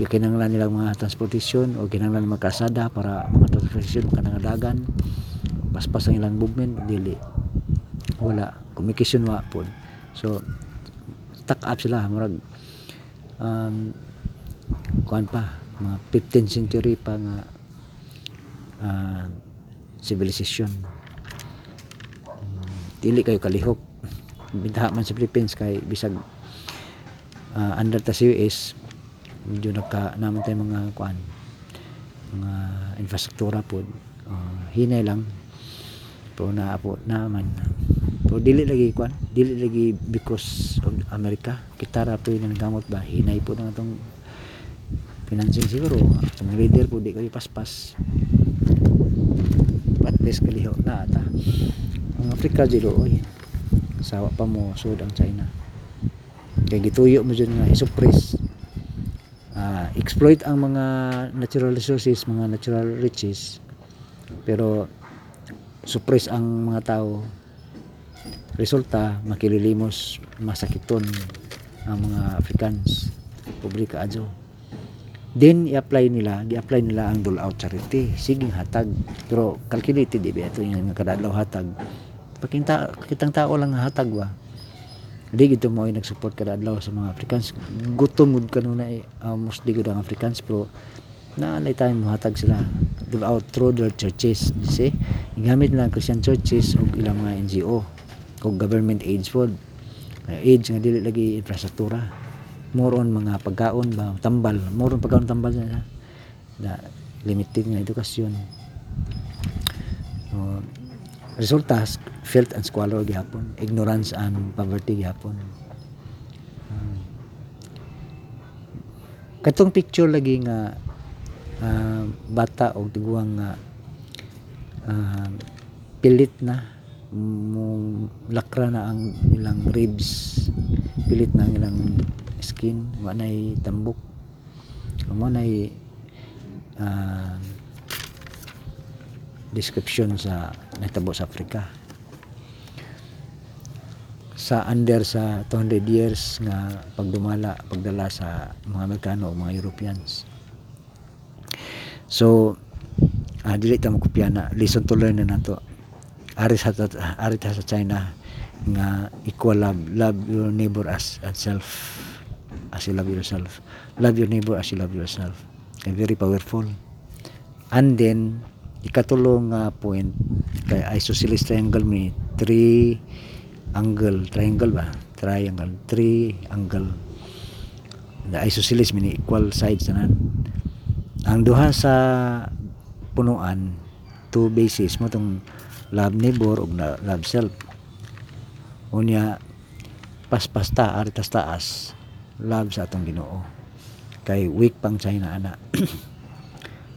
kinanglan nilang mga transportasyon o kinanglan mga kalsada para mga transportasyon makanangadagan. Paspas ang ilang movement dili. Wala. Communication wa pod so stuck up sila. Murag um, kuan pa mga 15th century pa nga ah, civilization Hmm, dili kayo kalihok. Bitaha man sa Philippines kay bisag ah, under ta US medyo nagka naman tayo mga kuan mga infrastruktura po. Uh, hinay lang. Pero na po naman pero dili lagi kuan dili lagi because of America kita ra po yung nagamot ba? Hinay po na itong financing siguro. Itong leader po di kayo paspas. At least kaliho na ata. Ang Africa dito oy. Sawa pa mo sud ang China. Kay gituyo mo dyan nga isuppress ah, exploit ang mga natural resources mga natural riches pero suppress ang mga tao. Resulta makililimos masakiton ang mga Africans. Pobre kaadyo then i-apply nila i-apply nila ang dole out charity. Sige hatag. Pero calculated di ba ito yung kadadlaw hatag. Pakinta kitang tao lang hatag ba di gito mo ay nagsupport kada adlaw sa mga Africans gutom gud kanuna eh, uh, mostly gud ang Africans pero naanay tayo hatag sila dole out through their churches see. Gamit lang Christian churches ug ilang mga NGO ug government aids pod aids nga dili lagi infrastruktura. More on mga pagkaon ba tambal. More on pagkaon tambal na na limited nga edukasyon. So, resulta filth and squalor gihapon ignorance and poverty gihapon Ah. katong picture lagi nga ah, bata o tiguang nga ah, pilit na mong lakra na ang ilang ribs pilit na ang ilang skin wa nay tambok mo nay ah, description sa natabo sa Africa sa under sa 200 years nga pagdumala pagdala sa mga Amerikano o mga Europeans. So ah, dili ta makopya na. Lesson to learn na nato. Ari sa ari ta sa China nga equal love love your neighbor as as self as you love yourself. Love your neighbor as you love yourself. And very powerful. And then ikatulong nga point kay isosceles triangle mi three angle triangle ba? Triangle three angle. The isosceles mini equal sides na ang duha sa punuan two bases mo tong love neighbor ug love self. Unya paspas ta aritas taas love sa atong Ginoo. Kay weak pang China ana.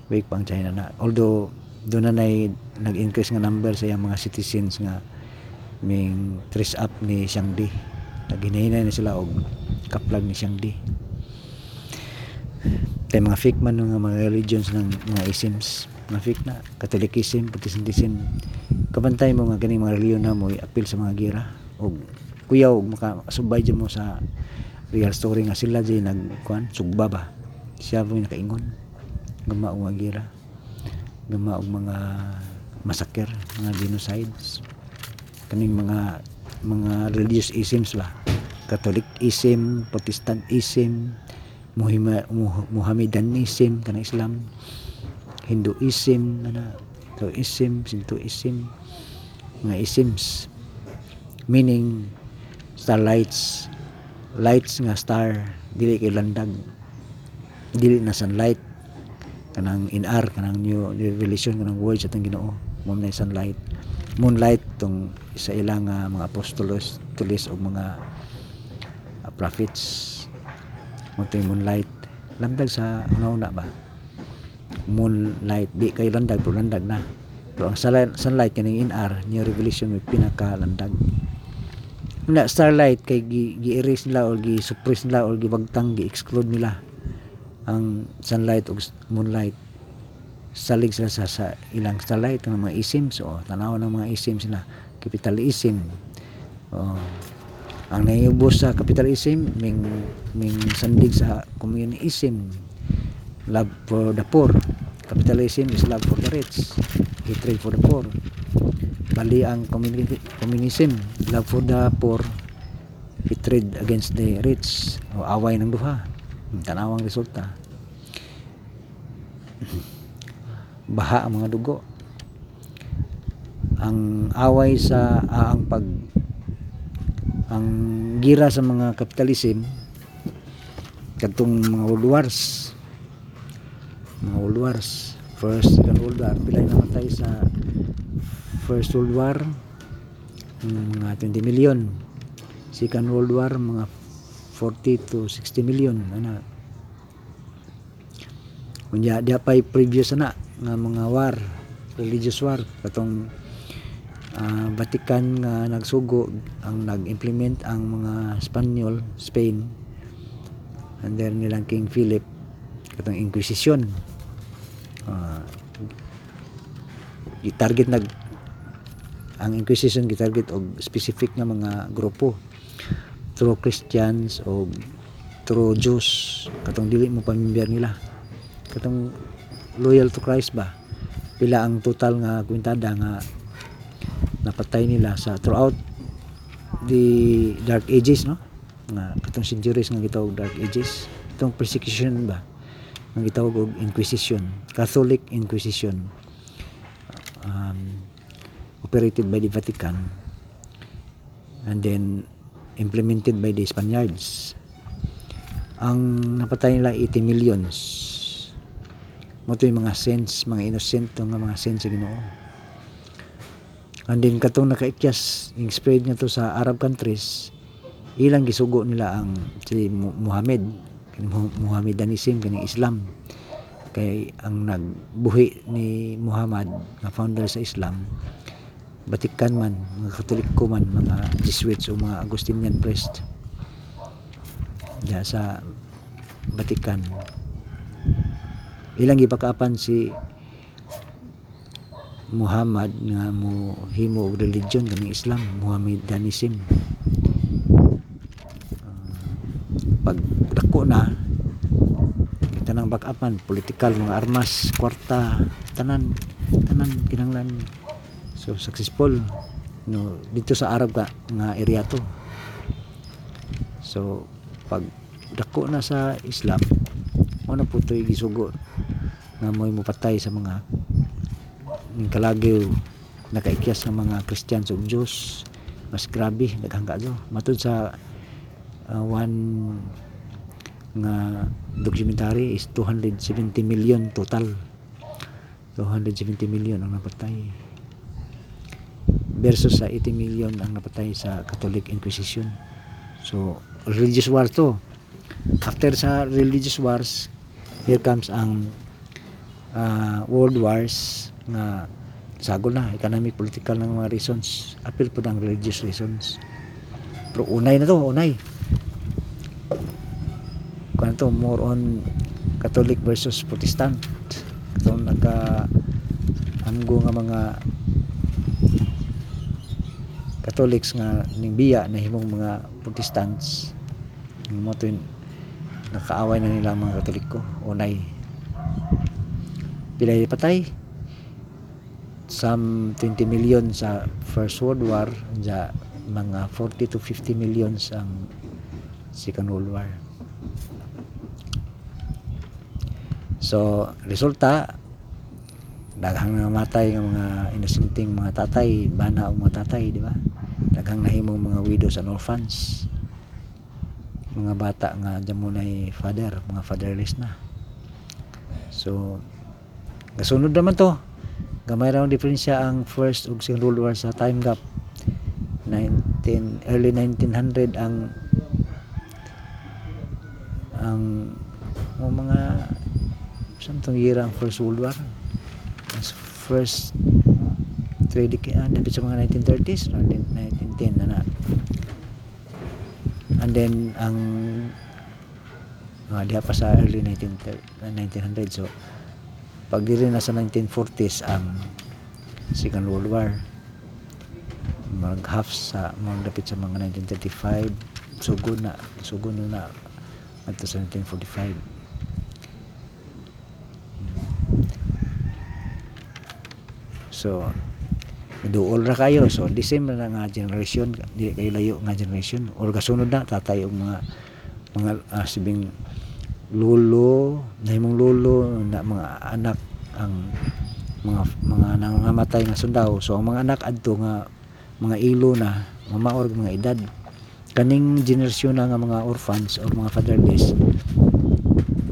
Weak pang China na although doon na nay nag-increase nga number sa mga citizens nga ming trace up ni Shangdi naghinay na sila og kaplag ni Shangdi kay mga fake man nga mga religions ng mga isms mga fake na Catholicism, Protestantism. Kabantay mo nga ganing mga reliyon na mo appeal sa mga gira. Og kuyaw og makasubay dyan mo sa real story nga sila dyan nagkuan sugba ba siya yung nakaingon. Gama og mga gira gama og mga massacre mga genocides. Kaning mga mga religious isms ba Catholicism, Protestantism, Muhima, Muh- Muhammadanism, kana Islam, Hinduism, ana, Taoism, Sintoism, mga isms. Meaning, starlights, lights nga star, dili kay landag, dili na sunlight, kanang in-ar, kanang new revelation, kanang words atong ginoo, mo na sunlight. Moonlight, tong sa ilang ah, mga apostolos, tulis o mga ah, prophets, mo moonlight. Landag sa una ba? moonlight di kay landag pero landag na pero ang sunlight, kaning in-ar new revelation may pinaka landag na starlight kay gi, gi-erase nila or gi-suppress nila or gibagtang gi-exclude nila ang sunlight o moonlight salig sila sa, sa ilang starlight ng mga isms o tanaw ng mga isms sila capitalism o ang naiubos sa capitalism ming ming sandig sa communism love for the poor. Capitalism is love for the rich hatred for the poor. Bali ang communi- communism love for the poor hatred against the rich o away ng duha tanawang resulta. Baha ang mga dugo. Ang away sa ah, ang pag ang gira sa mga kapitalism kadtong mga world wars mga world wars first second world war pila namatay sa first world war? Mm, mga 20 million. Second world war mga 40 to 60 million ana kunya dia pay previous na nga mga war religious war. Katong ah, Vatican nga nagsugo ang nag-implement ang mga Spanyol Spain under nilang King Philip. Katong Inquisition. Ah, i-target nag ang Inquisition gitarget og specific nga mga grupo true Christians o true Jews katong dili mo pamimbyar nila. Katong loyal to Christ ba? Pila ang total nga kwintada nga napatay nila sa throughout the dark ages no? Nga katong centuries nga gitawag dark ages. Itong persecution ba? Nga gitawag og inquisition catholic inquisition. Um, operated by the Vatican. And then implemented by the Spaniards. Ang napatay nila 80 millions. Mo yung mga saints mga innocent nga mga saints sa Ginoo. And then katong nakaikyas yung spread nga to sa Arab countries ilang gisugo nila ang si Mu- Muhammad. Kani Mu- Muhammadanism kani Islam. Kay ang nagbuhi ni Muhammad nga founder sa Islam Vatican man mga Katoliko man mga Jesuits o mga Agustinian priest. Diya sa Vatican ilang gipakapan si Muhammad nga mo himo og religion kani Islam Muhammadanism Ah, pag dako na tanang bakapan political mga armas kwarta tanan tanan kinanglan so successful. No dito sa Arab ka nga area to. So pag dako na sa Islam mo na po ito'y gisugo nga mo'y mupatay sa mga ning kalagyo nakaikyas sa mga Christians ug Diyos. Mas grabe naghangga do. Matud sa uh, one nga documentary is 270 million total. 270 million ang napatay versus sa 80 million ang napatay sa Catholic Inquisition. So religious war to. After sa religious wars here comes ang uh, world wars nga sagol na economic political ng mga reasons. Appeal po ng religious reasons. Pero unay na to unay. Kung to more on Catholic versus Protestant. Ito nagka anggo nga mga Catholics nga ning biya na himong mga Protestants. Mo to nakaaway na nila mga Katoliko unay. Pilay patay. Some 20 million sa First World War ja mga 40 to 50 millions ang Second World War. So resulta daghang namatay ng mga inosenteng mga tatay bana og mga tatay di ba daghang nahimong mga widows and orphans. Mga bata nga jamunay father mga fatherless na. So gasunod naman to. Gamay raw ang diferensya ang first ug second world war sa time gap. 19 early 1900 ang ang mo mga samtong year ang first world war? First three decade ah, dapat sa mga 1930s or 1910 na na. And then ang uh, diha pa sa early 19, 1900 so pag diri na sa 1940s ang Second World War mag half sa mga dapit sa mga 1935 sugod na sugod na adto sa 1945 so duol ra kayo. So the same na nga generation. Di kayo layo nga generation. Or kasunod na tatay og mga mga ah, sibing lolo nahimong lolo na mga anak ang mga mga nangamatay nga sundao so ang mga anak adto nga mga ilo na mamaor mga edad. Kaning generasyon na nga mga orphans or mga fatherless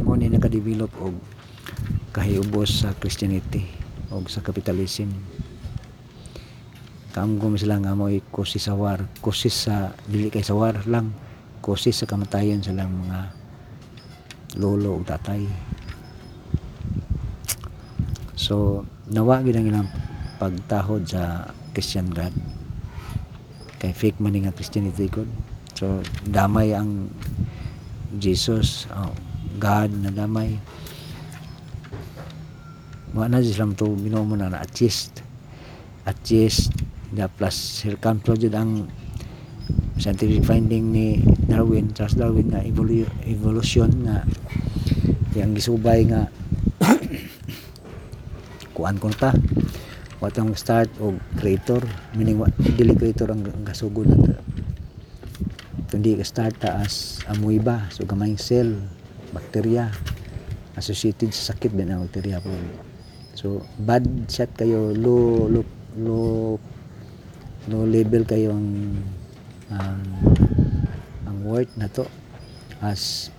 mo ni nakadevelop og kahiubos sa Christianity og sa capitalism kaamgom sila nga mo kusis sa war kusis sa dili kay sa war lang kusis sa kamatayon silang mga lolo ug tatay So, nawa gid ang ilang pagtahod sa Christian God. Kay fake man nga Christianity god. So, damay ang Jesus, oh, God na damay. Wa na Islam to binuo mo na na atheist. Atheist na plus circumflux jud ang scientific finding ni Darwin, Charles Darwin nga evolu- evolution nga yang gisubay nga kuan ko ta. What ang start og creator meaning what dili creator ang, gasugod na kundi start ta as amoeba so gamayng cell bakterya associated sa sakit din ang bakterya po. So bad shot kayo low low low low level kayo ang ang ang word na to as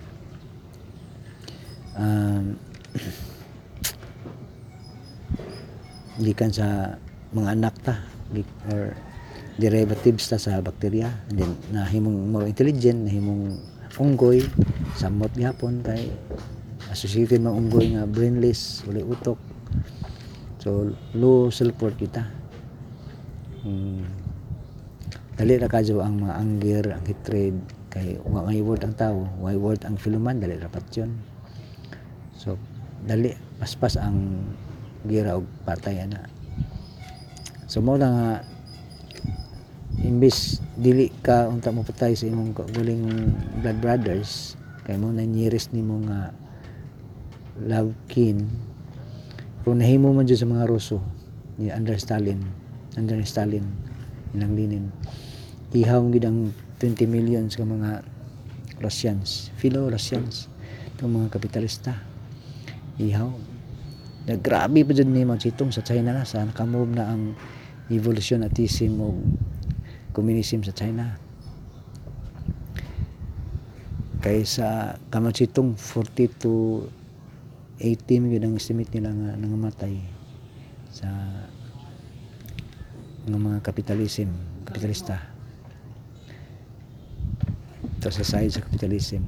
um, gikan sa mga anak ta or derivatives ta sa bakterya. And then nahimong more intelligent nahimong unggoy samot gyapon kay associated mga unggoy nga brainless wala utok. So low self worth kita Hmm. dali ra kadyo ang mga anger ang hatred. Kay wa may word ang tao. Wa word ang filuman dali rapat yun. So dali paspas ang gira og patay ana. So mo na nga imbis dili ka unta mo patay sa imong guling blood brothers kay mo na nearest nimo nga love kin. Kung nahimo man dyan sa mga Ruso ni Andrei Stalin Andrei Stalin ilang linin. Ihaw gid ang 20 millions ka mga Russians philo Russians itong mga kapitalista. Ihaw. Na grabe pa dyan ni Mao sa China na sa nakamove na ang evolution atheism o communism sa China. Kaysa Zedong 40 to 80 yun ang estimate nila nga nangamatay sa ng mga kapitalism kapitalista. Ito sa side sa kapitalism.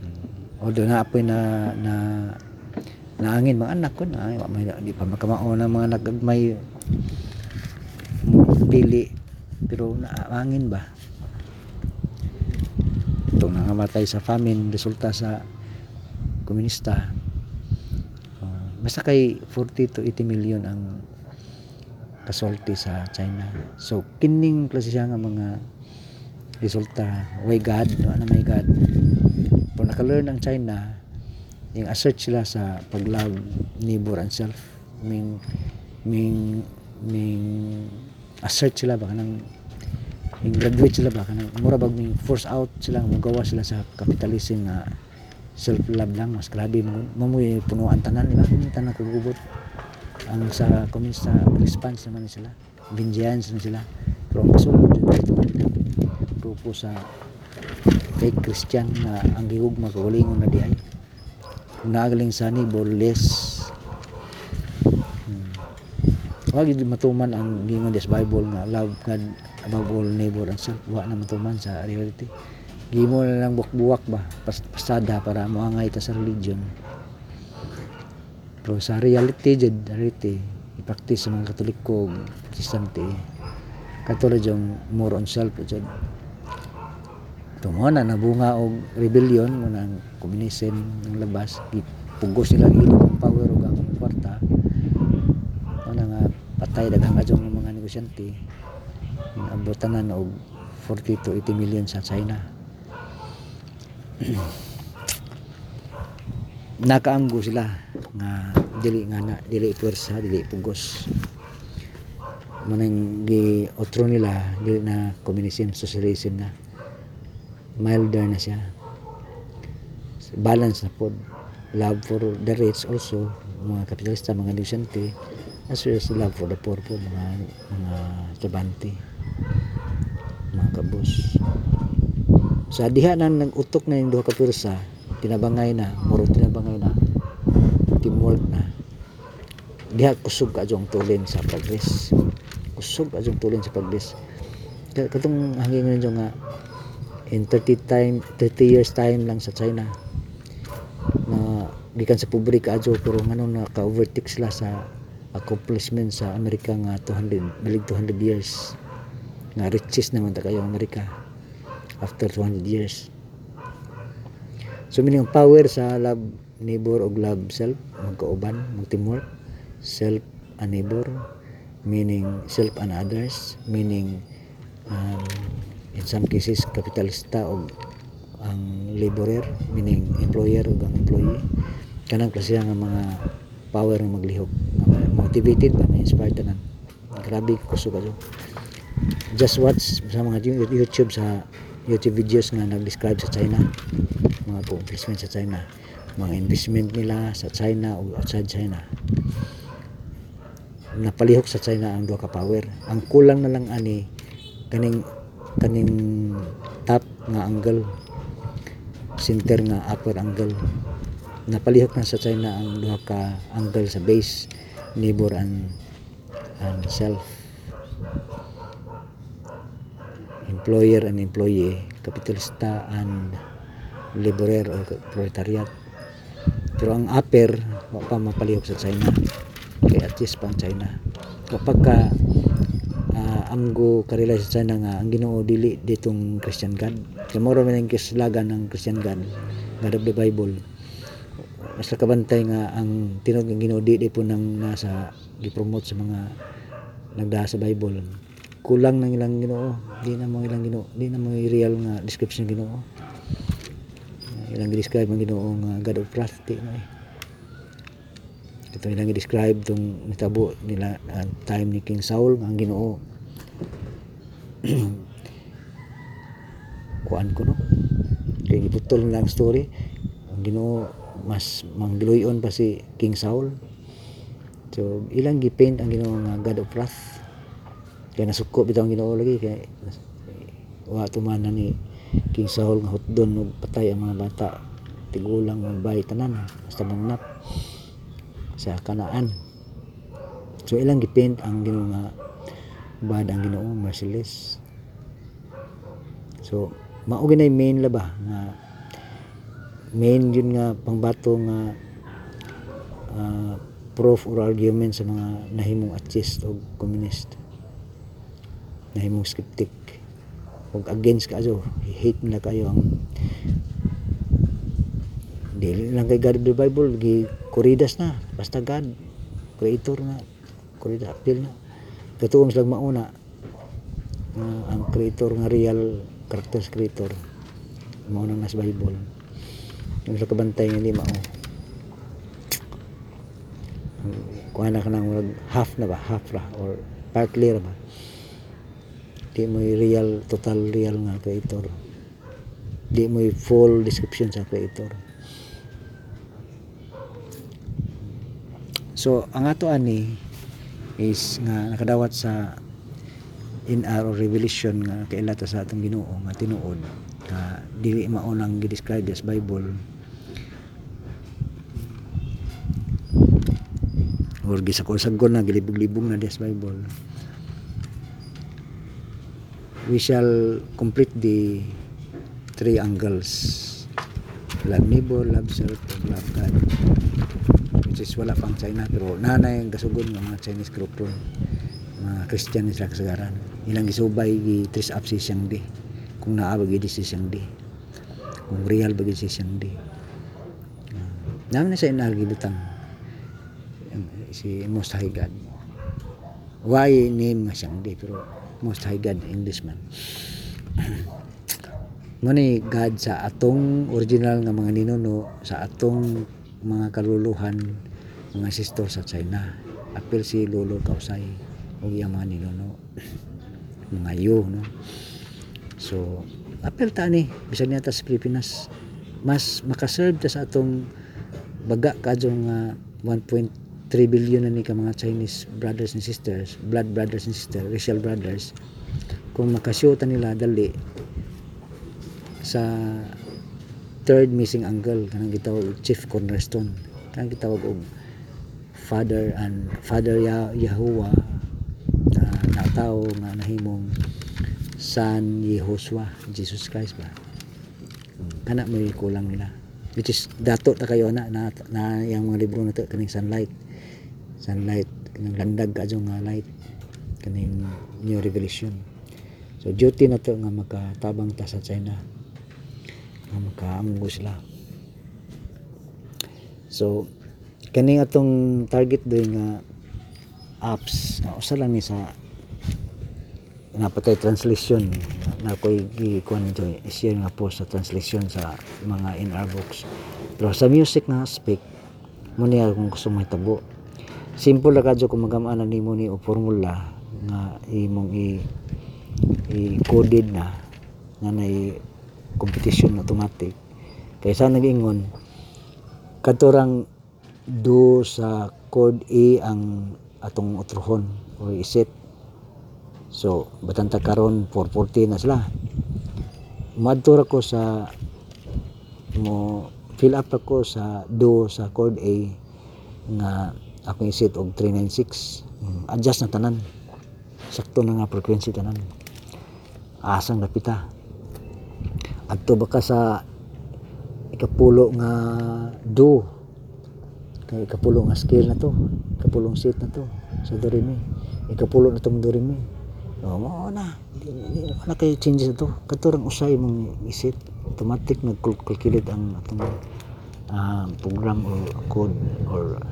Mm. although na apoy na na naangin mga anak ko na wa may di pa makamao ng mga nagagmay pili pero naangin ba? Ito nangamatay sa famine resulta sa komunista. Uh, basta kay 40 to 80 million ang kasulti sa China. So kining klase siya nga mga resulta way God ano may God. Kung naka-learn ang China yung assert sila sa pag-love neighbor and self. Ming ming ming assert sila baka nang yung graduate sila baka nang mura bag ming force out sila magawa sila sa capitalism na self love lang. Mas grabe mo mamuy punuan tanan Yung tanan kagubot ang sa komunista response naman sila. Vengeance na sila. Pero ang kasulod dito grupo sa fake Christian na ang gihugma kaulingon na di ay. Nagaling sa ni less hmm. wag matuman ang gingon des Bible nga love God above all neighbor and self. Wa na matuman sa reality. Gimo na lang buwak-buwak ba? Pas pasada para moangay ta sa religion pero sa reality jud reality i-practice sa mga katoliko protestante katulad yung more on self jud. Tumo na nabunga og rebellion mo ng communism ng labas. Pugos nila ang power ug ang kwarta. Ano nga patay daghang adjong mga negosyante. Abutan na og 40 to 80 million sa China nakaanggo sila nga dili nga na dili pwersa dili pugos. Manang gi otro nila dili na communism socialism na. Milder na siya. Balance na pod love for the rich also mga kapitalista mga negosyante. As well as love for the poor po mga mga trabante mga kabos. Sa diha na nagutok na yung duha ka tinabangay na muro tinabangay na teamwork na. Diha kusog ka ang tulin sa progress kusog ka tulin sa Ka- katong hangin nyo nga in 30 time 30 years time lang sa China na gikan sa pobre kaadyo pero ngano naka overtake sila sa accomplishment sa Amerika nga 200 bilig 200 years nga richest naman ta kayo Amerika after 200 years. So meaning power sa love neighbor o love self magkauban mag teamwork self and neighbor meaning self and others meaning um, in some cases kapitalista o ang laborer meaning employer o ang employee. Kanang klase nga mga power nga maglihok. Motivated ba inspired tanan. Grabe kuso kayo just watch sa mga YouTube sa YouTube videos nga nag-describe sa China mga accomplishment sa China mga investment nila sa China o outside China. Napalihok sa China ang duha ka power. Ang kulang na lang ani kaning kaning top nga angle center nga upper angle. Napalihok na sa China ang duha ka angle sa base neighbor and and self. Employer and employee kapitalista and laborer o proletariat pero ang upper wa pa mapalihok sa China. Kay at least pang China. Kapag ka ah, amgo karila sa China nga ang Ginoo dili ditong Christian God. Kay moro man ang kislagan ng Christian God. God of the Bible. Mas nakabantay nga ang tinud ng Ginoo di, di po nang nasa gipromote sa mga nagdaha sa Bible. Kulang ng ilang Ginoo. Di na mo ilang Ginoo di na mo real nga description ng Ginoo ilang describe ang Ginoo nga God of di na eh. Ito ilang i-describe itong nitabo nila ang time ni King Saul ang Ginoo. Kuan ko no? Kay giputol na ang story. Ang Ginoo mas manggiluyon pa si King Saul. So ilang gipaint ang Ginoo nga God of wrath? Kaya nasuko bitaw ang Ginoo lagi kay wa tumanan ni King Saul nga hutdon ug patay ang mga bata. Tigulang ng bahay tanan basta mangnap sa kanaan. So ilang gipaint ang Ginoo nga bad ang Ginoo merciless so mao ginay main laba nga main yun nga pangbato nga ah, proof or argument sa mga nahimong atheist o communist. Nahimong skeptic og against kayo hate nila kayo ang dili lang kay God the Bible gi kuridas na basta God creator na kuridas apil na. Katuong silang mauna nga ang creator nga real character sa creator mao nang nasa Bible. Yung sa kabantay nga di mao kuha na ka ng half na ba? Half ra or partly ra ba di mo real total real nga creator. Di mo full description sa creator. So ang ato ani is nga nakadawat sa in our revelation nga kailata sa atong Ginoo nga tinuod. Nga dili maunang gi-describe as Bible. Or gisakol-sagol na gilibog-libog na des Bible we shall complete the three angles. Love neighbor, love self, and love God. Which is wala pang China pero nanay ang gasugod ng mga Chinese group ron mga Christian sila kasagaran. Ilang gisubay gi tris up si Shangdi kung naabag di si Shangdi kung real ba gid si Shangdi uh, namin na sa inalgi butang si Most High God. Why name nga Shangdi pero Most High God Englishman mo ni God sa atong original nga mga ninuno sa atong mga kaluluhan mga sister sa China. Apil si Lolo Kausay o iyang mga ninuno. Mga yu no? So apil ta ni bisan niya sa Pilipinas. Mas makaserve ta sa atong baga kadyo nga 1.3 billion na ni ka mga Chinese brothers and sisters blood brothers and sisters racial brothers kung makasyota nila dali sa third missing angle kanang gitawag chief cornerstone kanang gitawag og father and father ya Yahuwah na nataw nga nahimong son Yehoshua Jesus Christ ba? Kana may kulang nila which is dato ta kayo na na, na yung mga libro na to kaning sunlight. Sunlight kanang landag ka nga light kaning new revelation. So duty na to nga makatabang ta sa China nga makaamgo sila. So kaning atong target doy nga apps uh, usa lang ni sa napatay translation na ko'y gikuan dito share nga po sa translation sa mga in-our books. Pero sa music nga aspect mo niya kung gusto mo itabo. Simple lang kadyo kung magamaan ni mo ni o formula nga imong i i-coded na nga na competition automatic. Kaysa nag-ingon katurang do sa chord A ang atong utrohon o iset So, batanta karon 440 na sila. Madto ko sa mo fill up ako sa do sa chord A nga ako isit og 396. Mm, Adjust na tanan. Sakto na nga frequency tanan. Asang napita. Adto ba ka sa ikapulo nga do kay ikapulo nga scale na to ikapulong set na to sa do re mi ikapulo na tong do Oh, mo na. Wala kayo changes ito. Katurang usay mong isip. Automatic nag-calculate ang atong ah, program or code or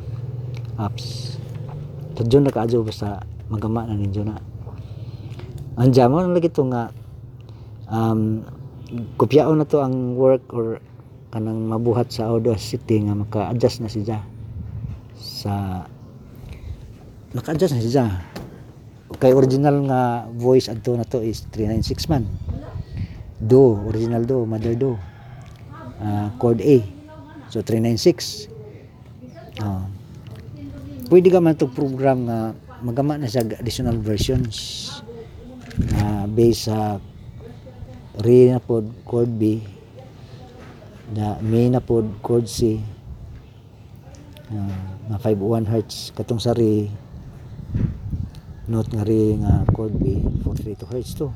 apps. So, dyan na kaadyo basta magama na ninyo na. Anja mo na lagi ito nga um, kopyaon na to ang work or kanang mabuhat sa Audacity nga maka-adjust na siya sa naka-adjust na siya kay original nga voice adto na to is 396 man. Do original do mother do. Ah, chord A. So 396 Ah. pwede ka man itong program nga magama na sa additional versions. Na based sa re na pod chord B. Na may na pod chord C. Ah, na 501 hertz. Katong sa re note nga rin nga chord B 432 hertz to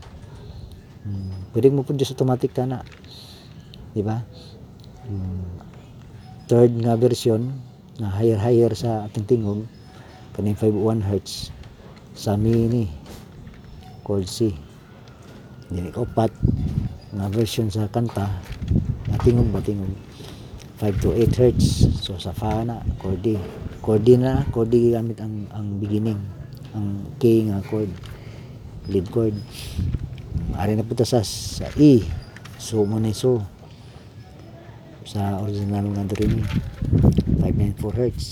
hmm. pwede mo produce automatic ta na di ba hmm. third nga version na higher higher sa ating tingog kaning 501 hertz sa mini chord C dili upat nga version sa kanta na tingog ba tingog 5 to 8 hertz so sa fa na chord D chord D na chord D gamit ang ang beginning ang K nga chord. Lead chord. Ari na punta sa, sa E. So mo na so sa original nga diri ni. 594 hertz.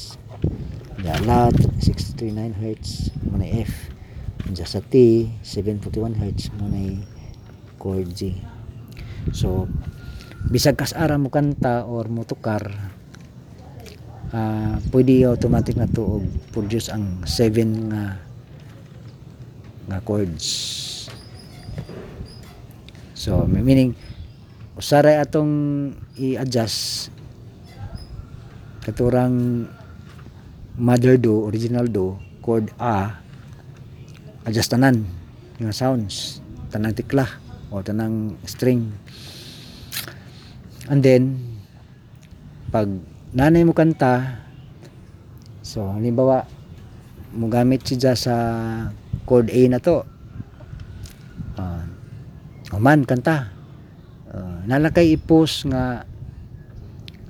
Ya lat 639 hertz. Mo F. Diya sa T 741 hertz. Mo na chord G. So bisag kas ara mo kanta or mo tukar ah pwede automatic na to produce ang 7 nga nga chords. So meaning usaray atong i-adjust katurang mother do original do chord A adjust tanan nga sounds tanang tikla o tanang string. And then pag nanay mo kanta so halimbawa mo gamit siya sa chord A na to. Uh, man kanta. Uh, nalakay i-post nga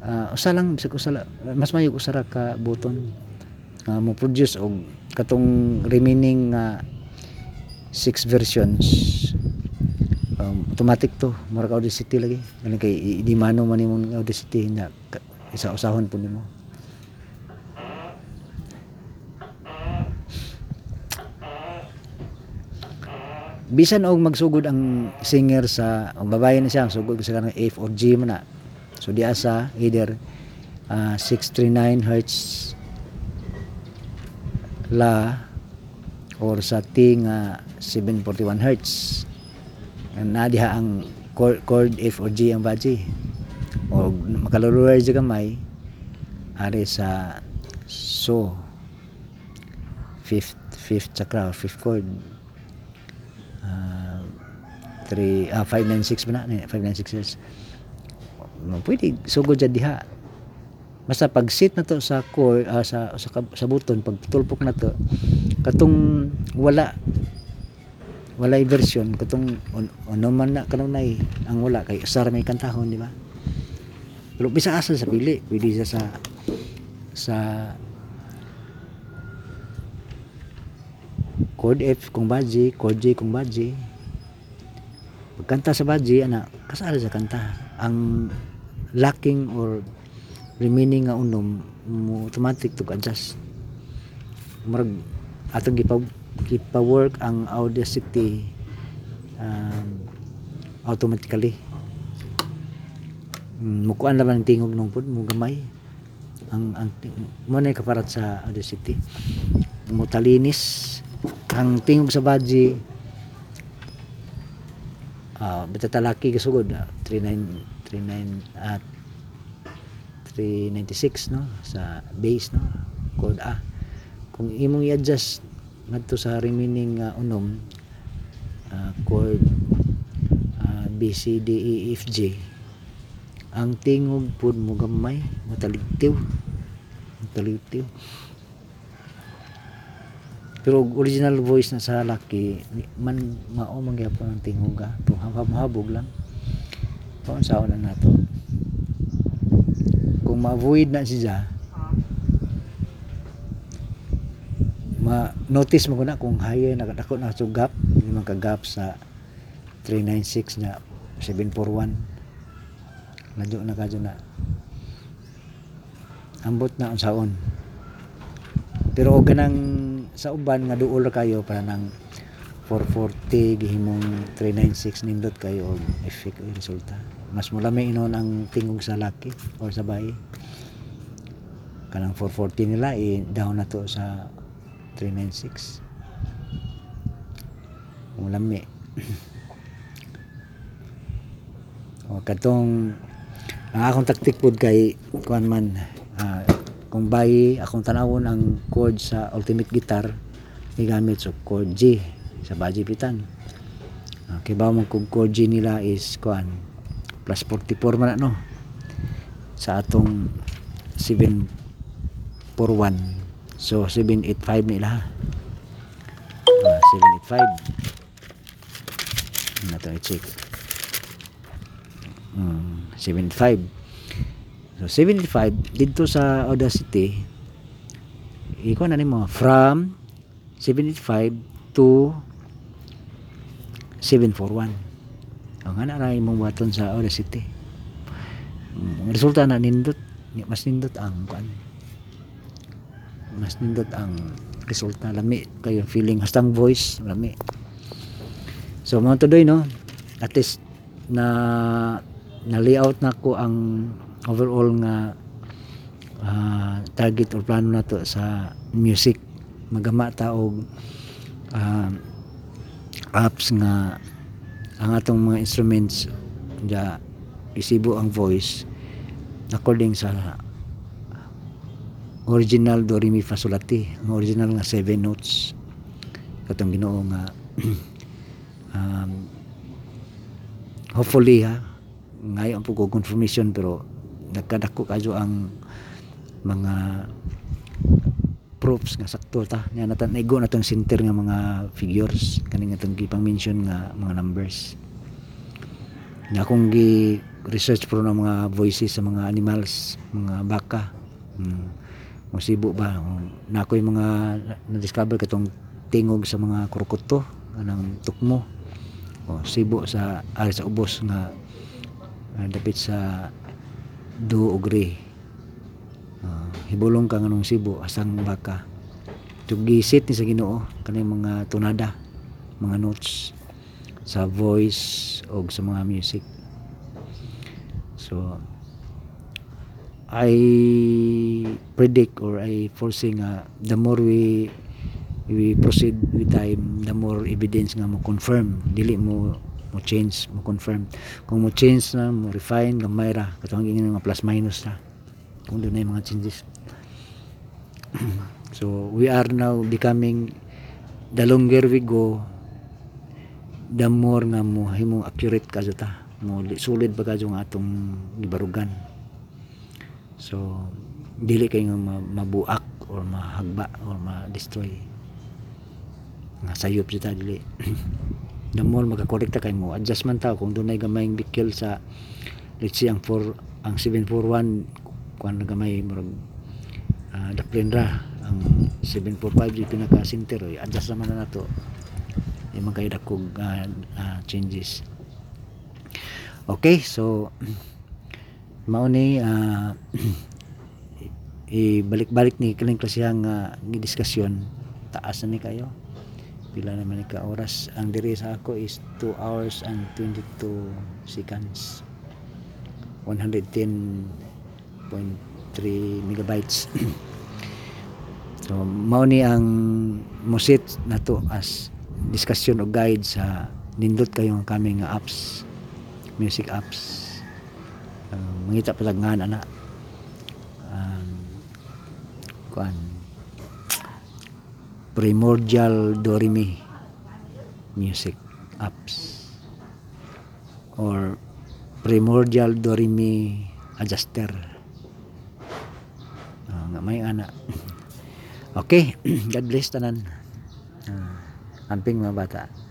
uh, usa lang bisag usa mas mayo usara ka button nga mo produce og katong remaining nga six versions. Um, automatic to. Mura ka Audacity lagi. Galing kay di mano man imong Audacity na isa usahon po nimo bisan og magsugod ang singer sa ang babae na siya sugod sa kanang F or G man na. So di asa either ah, 639 hertz la or sa T nga 741 hertz. Ang nadiha ang chord, chord F or G ang baji. O makaluluwar dyan gamay ari sa so fifth fifth chakra or fifth chord ah 3 ah 596 ba na? 596 hertz no, pwede sugod dyan diha. Basta pag sit na to sa core ah, sa sa, sa buton pag tulpok na to katong wala wala version katong on, ano man na kanunay ang wala kay usar may kantahon di ba? Pero bisa asa sa pili pwede sa sa chord F kung baji chord J kung baji. Pagkanta sa baji ana kasala sa kanta. Ang lacking or remaining nga unom automatic to adjust. Murag atong gipa gipa work ang audacity um, automatically. Mm, mukuan naman ang tingog nung pud mo gamay. Ang ang mo na kaparat sa audacity. Mo talinis ang tingog sa baji ah uh, talaki kasugod ah, 39 39 at 396 no? Sa base no? Chord A kung imong i-adjust ngadto sa remaining uh, unom uh, chord uh, B C D E F G ang tingog pud mo gamay mataligtiw. Mataligtiw pero original voice na sa laki man mao man gyapon ang tingog ha pero habog lang. Paon sa na nato. Kung ma-avoid na siya ma-notice mo ko na kung higher na ako na sa gap hindi man ka sa 396 na 741 nadyo na kadyo na. Ambot na unsaon pero ganang sa uban nga duol kayo para nang 440 gihimong 396 nindot kayo og effect o resulta. Mas mulami inon ang tingog sa laki or sa bayi. Kanang 440 nila i down na to sa 396 mulami o katong ang akong taktik pod kay kuan man ah, kung bayi akong tanawon ang chord sa ultimate guitar gamit so chord G sa baji pitan. Okay ba mo kung chord G nila is kuan plus 44 man no sa atong 741 so 785 nila ah, 785 na to i-check Hmm, 75 so 75 dito sa Audacity iko na nimo from 785 to 741 ang ana ra imong sa Audacity. Ang resulta na nindot mas nindot ang kuan mas nindot ang resulta. Lami kayo feeling hastang voice lami. So mga tuloy no? At least na na layout na ko ang overall nga ah, target or plano na to sa music. Magama ta og ah, apps nga ang atong mga instruments ja isibo ang voice according sa original do re mi fa sol ang original nga seven notes. Katong Ginoo nga um, hopefully ha ngayon po ko confirmation pero nagkadako kayo ang mga proofs nga sakto ta. Nya natan naigo na tong center nga mga figures. Kaning atong gipang mention nga mga numbers. Na akong gi research pro ng mga voices sa mga animals mga baka. Hmm. musibo ba? Na ako yung mga na-discover katong tingog sa mga krokoto anang tukmo. O sibo sa ari sa ubos nga uh, dapit sa do ug re Ah, hibulong ka nganong sibo asang baka. Tugisit ni sa Ginoo kanang mga tunada mga notes sa voice o sa mga music. So I predict or I foresee nga the more we we proceed with time the more evidence nga mo confirm dili mo mo change mo confirm kung mo change na mo refine gamay ra katong ingin nga plus minus na kung yung mga changes so we are now becoming the longer we go the more nga mo himong accurate ka ta Muli, sulid pa kadyo nga atong gibarugan. So, dili kay nga ma- mabuak or mahagba or ma-destroy. Nga sayop siya ta, dili. The more makakorekta kay mo, adjust man tao kung dunay gamayng bikil sa let's say ang 4 ang 741 kung ano gamay murag uh, daplin ra. Ang 745 di pinaka center oy. Adjust naman na nato. Di man kayo dakog ah, ah, changes. Okay so mao ni ah, ibalik-balik ni kaning klasehang uh, diskusyon taas na ni kayo pila naman ka oras ang diri sa ako is 2 hours and 22 seconds. 110.3 megabytes. So mao ni ang mosit nato as discussion o guide sa nindot kayong kaming nga apps music apps. Uh, mangita pa nga na um, kuan primordial doremi music apps. Or primordial doremi adjuster. Ah, nga may ana. Okay god bless tanan. Ah, amping mga bata